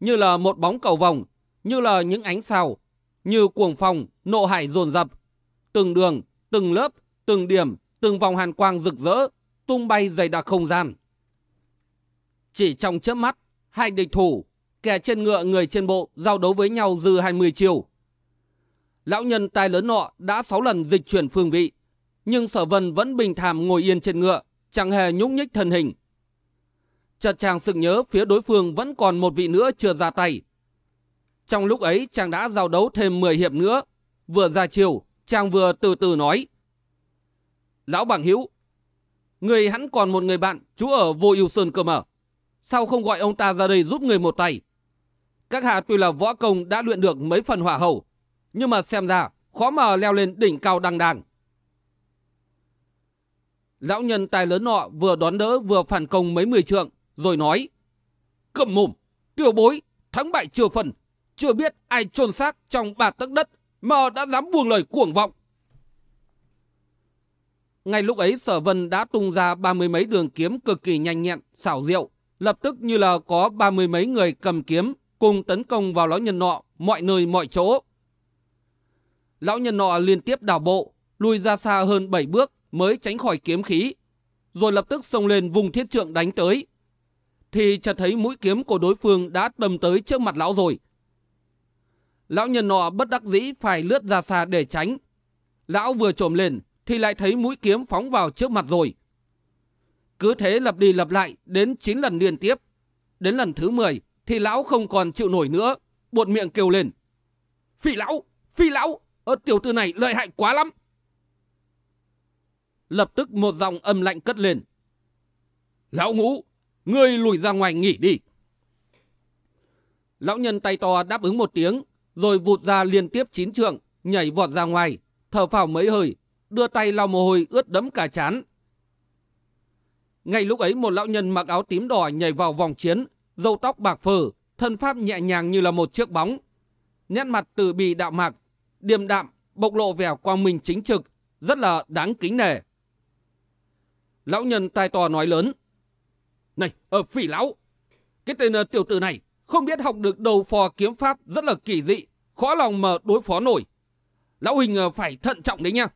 như là một bóng cầu vòng, như là những ánh sao, như cuồng phong, nộ hải dồn dập. Từng đường, từng lớp, từng điểm, từng vòng hàn quang rực rỡ, tung bay dày đặc không gian. Chỉ trong chớp mắt, hai địch thủ, kẻ trên ngựa người trên bộ giao đấu với nhau dư 20 chiều. Lão nhân tài lớn nọ đã 6 lần dịch chuyển phương vị, nhưng sở vân vẫn bình thản ngồi yên trên ngựa, chẳng hề nhúc nhích thân hình. Chợt chàng sực nhớ phía đối phương vẫn còn một vị nữa chưa ra tay. Trong lúc ấy chàng đã giao đấu thêm 10 hiệp nữa. Vừa ra chiều, chàng vừa từ từ nói. Lão bằng hữu người hắn còn một người bạn chú ở vô yêu sơn cơ mà. Sao không gọi ông ta ra đây giúp người một tay? Các hạ tuy là võ công đã luyện được mấy phần hỏa hầu nhưng mà xem ra khó mà leo lên đỉnh cao đằng đàng. Lão nhân tài lớn nọ vừa đón đỡ vừa phản công mấy mười trượng, rồi nói. Cầm mồm, tiểu bối, thắng bại chưa phần, chưa biết ai trôn xác trong ba tấc đất mà đã dám buông lời cuồng vọng. Ngay lúc ấy sở vân đã tung ra ba mươi mấy đường kiếm cực kỳ nhanh nhẹn, xảo diệu, lập tức như là có ba mươi mấy người cầm kiếm cùng tấn công vào lão nhân nọ mọi nơi mọi chỗ. Lão nhân nọ liên tiếp đảo bộ, lùi ra xa hơn 7 bước mới tránh khỏi kiếm khí, rồi lập tức xông lên vùng thiết trượng đánh tới. Thì chợt thấy mũi kiếm của đối phương đã đâm tới trước mặt lão rồi. Lão nhân nọ bất đắc dĩ phải lướt ra xa để tránh. Lão vừa trồm lên thì lại thấy mũi kiếm phóng vào trước mặt rồi. Cứ thế lập đi lập lại đến 9 lần liên tiếp. Đến lần thứ 10 thì lão không còn chịu nổi nữa, buột miệng kêu lên. Phi lão, phi lão, ở tiểu tư này lợi hại quá lắm. Lập tức một giọng âm lạnh cất lên. Lão ngũ, ngươi lùi ra ngoài nghỉ đi. Lão nhân tay to đáp ứng một tiếng, rồi vụt ra liên tiếp chín trượng, nhảy vọt ra ngoài, thở phào mấy hơi, đưa tay lau mồ hôi ướt đẫm cả chán. Ngay lúc ấy một lão nhân mặc áo tím đỏ nhảy vào vòng chiến, râu tóc bạc phơ, thân pháp nhẹ nhàng như là một chiếc bóng. Nét mặt từ bì đạo mạc, điềm đạm, bộc lộ vẻ quang minh chính trực, rất là đáng kính nể. Lão nhân tai to nói lớn. Này, ở phỉ lão, cái tên ờ, tiểu tử này không biết học được đầu phò kiếm pháp rất là kỳ dị, khó lòng mà đối phó nổi. Lão Huỳnh ờ, phải thận trọng đấy nha.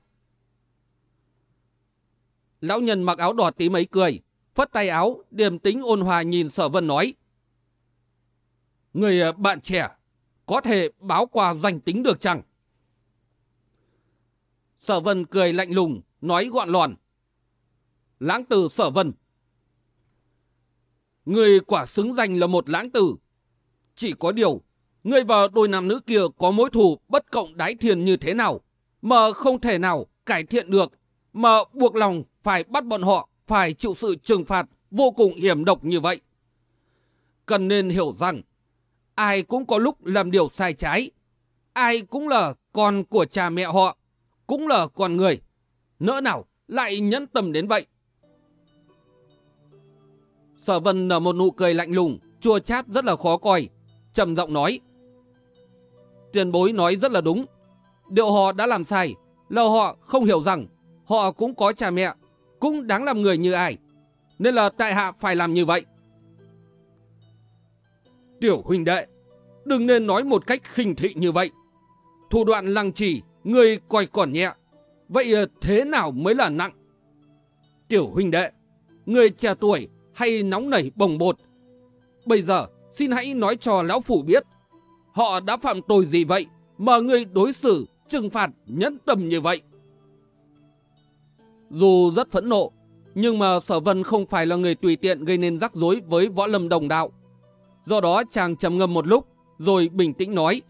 Lão nhân mặc áo đỏ tím ấy cười, phất tay áo, điềm tính ôn hòa nhìn sở vân nói. Người bạn trẻ, có thể báo qua danh tính được chăng? Sở vân cười lạnh lùng, nói gọn lòn. Lãng từ sở vân. Người quả xứng danh là một lãng tử. Chỉ có điều, người và đôi nam nữ kia có mối thù bất cộng đái thiền như thế nào, mà không thể nào cải thiện được, mà buộc lòng phải bắt bọn họ phải chịu sự trừng phạt vô cùng hiểm độc như vậy. Cần nên hiểu rằng, ai cũng có lúc làm điều sai trái, ai cũng là con của cha mẹ họ, cũng là con người. Nỡ nào lại nhẫn tâm đến vậy. Sở vân nở một nụ cười lạnh lùng, chua chát rất là khó coi, trầm giọng nói. Tiền bối nói rất là đúng. điều họ đã làm sai, là họ không hiểu rằng họ cũng có cha mẹ, cũng đáng làm người như ai. Nên là tại hạ phải làm như vậy. Tiểu huynh đệ, đừng nên nói một cách khinh thị như vậy. Thủ đoạn lăng trì, người coi còn nhẹ. Vậy ờ, thế nào mới là nặng? Tiểu huynh đệ, người trẻ tuổi hay nóng nảy bồng bột. Bây giờ, xin hãy nói cho lão phủ biết, họ đã phạm tội gì vậy mà người đối xử, trừng phạt nhẫn tâm như vậy? Dù rất phẫn nộ, nhưng mà sở vân không phải là người tùy tiện gây nên rắc rối với võ lâm đồng đạo. Do đó chàng trầm ngâm một lúc, rồi bình tĩnh nói.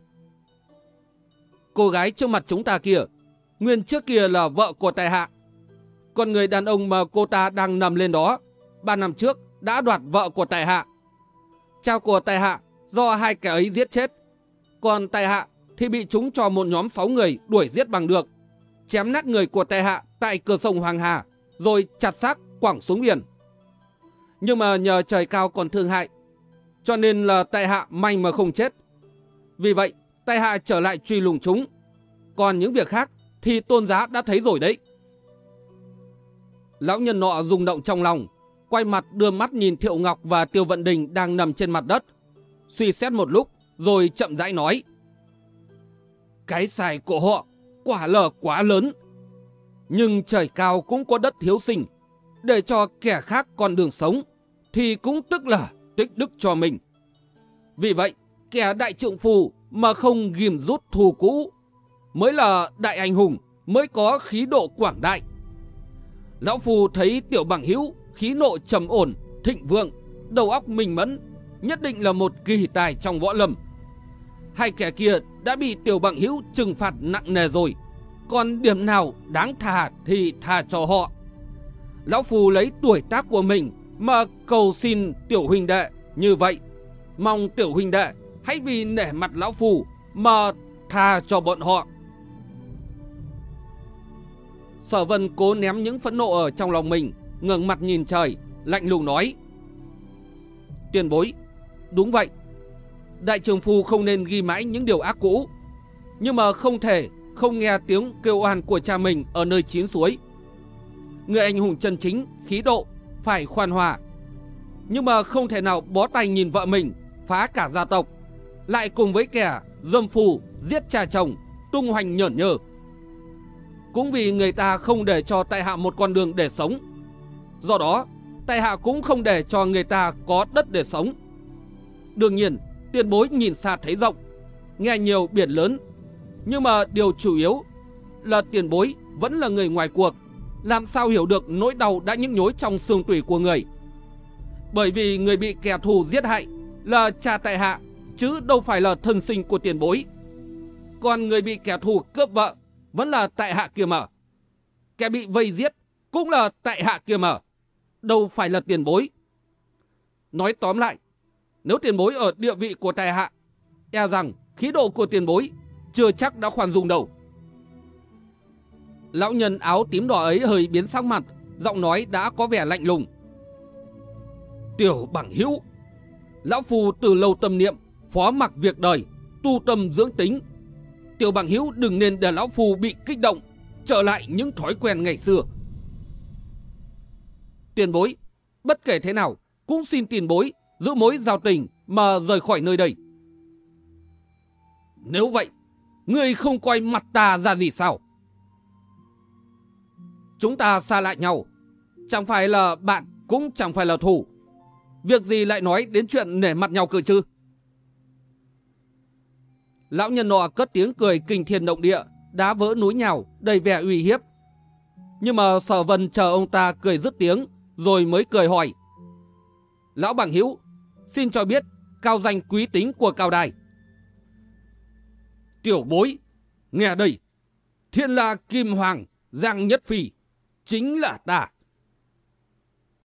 Cô gái trước mặt chúng ta kia, nguyên trước kia là vợ của tài hạ. Còn người đàn ông mà cô ta đang nằm lên đó, ba năm trước đã đoạt vợ của tài hạ. Trao của tài hạ do hai kẻ ấy giết chết. Còn tài hạ thì bị chúng cho một nhóm sáu người đuổi giết bằng được. Chém nát người của tài hạ tại cửa sông Hoàng Hà, rồi chặt xác quẳng xuống biển. Nhưng mà nhờ trời cao còn thương hại, cho nên là tài hạ may mà không chết. Vì vậy, tài hạ trở lại truy lùng chúng. Còn những việc khác thì tôn giá đã thấy rồi đấy. Lão nhân nọ rung động trong lòng, quay mặt đưa mắt nhìn Thiệu Ngọc và Tiêu Vận Đình đang nằm trên mặt đất. Suy xét một lúc, rồi chậm rãi nói. Cái xài của họ quả lở quá lớn. Nhưng trời cao cũng có đất hiếu sinh, để cho kẻ khác con đường sống, thì cũng tức là tích đức cho mình. Vì vậy, kẻ đại trượng phù mà không ghim rút thù cũ, mới là đại anh hùng, mới có khí độ quảng đại. Lão Phù thấy tiểu bằng hữu khí nộ trầm ổn, thịnh vượng, đầu óc minh mẫn, nhất định là một kỳ tài trong võ lâm. Hai kẻ kia đã bị tiểu bằng hữu trừng phạt nặng nề rồi, còn điểm nào đáng thà thì tha cho họ. Lão Phù lấy tuổi tác của mình mà cầu xin tiểu huynh đệ như vậy. Mong tiểu huynh đệ hãy vì nể mặt Lão Phù mà tha cho bọn họ. Sở vân cố ném những phẫn nộ ở trong lòng mình, ngẩng mặt nhìn trời, lạnh lùng nói. tuyên bối, đúng vậy. Đại trường phu không nên ghi mãi những điều ác cũ. Nhưng mà không thể không nghe tiếng kêu oan của cha mình ở nơi chín suối. Người anh hùng chân chính, khí độ, phải khoan hòa. Nhưng mà không thể nào bó tay nhìn vợ mình, phá cả gia tộc. Lại cùng với kẻ dâm phù, giết cha chồng, tung hoành nhởn nhơ. Cũng vì người ta không để cho tại hạ một con đường để sống Do đó, tại hạ cũng không để cho người ta có đất để sống. Đương nhiên, tiền bối nhìn xa thấy rộng, nghe nhiều biển lớn. Nhưng mà điều chủ yếu là tiền bối vẫn là người ngoài cuộc. Làm sao hiểu được nỗi đau đã nhức nhối trong xương tủy của người. Bởi vì người bị kẻ thù giết hại là cha tại hạ, chứ đâu phải là thân sinh của tiền bối. Còn người bị kẻ thù cướp vợ vẫn là tại hạ kia mở. Kẻ bị vây giết cũng là tại hạ kia mở đâu phải là tiền bối. Nói tóm lại, nếu tiền bối ở địa vị của tài hạ, e rằng khí độ của tiền bối chưa chắc đã khoan dung đâu. Lão nhân áo tím đỏ ấy hơi biến sắc mặt, giọng nói đã có vẻ lạnh lùng. Tiểu bằng hữu, Lão phù từ lâu tâm niệm, phó mặc việc đời, tu tâm dưỡng tính. Tiểu bằng hữu đừng nên để Lão phù bị kích động, trở lại những thói quen ngày xưa. Tiền bối, bất kể thế nào, cũng xin tiền bối giữ mối giao tình mà rời khỏi nơi đây. Nếu vậy, ngươi không coi mặt ta ra gì sao? Chúng ta xa lại nhau, chẳng phải là bạn cũng chẳng phải là thù. Việc gì lại nói đến chuyện nể mặt nhau cơ chứ? Lão nhân nọ cất tiếng cười kinh thiên động địa, đá vỡ núi nhào, đầy vẻ uy hiếp. Nhưng mà sở vân chờ ông ta cười dứt tiếng, rồi mới cười hỏi. Lão bằng hữu xin cho biết cao danh quý tính của cao đài. Tiểu bối, nghe đây, thiên la kim hoàng, giang nhất phi, chính là ta.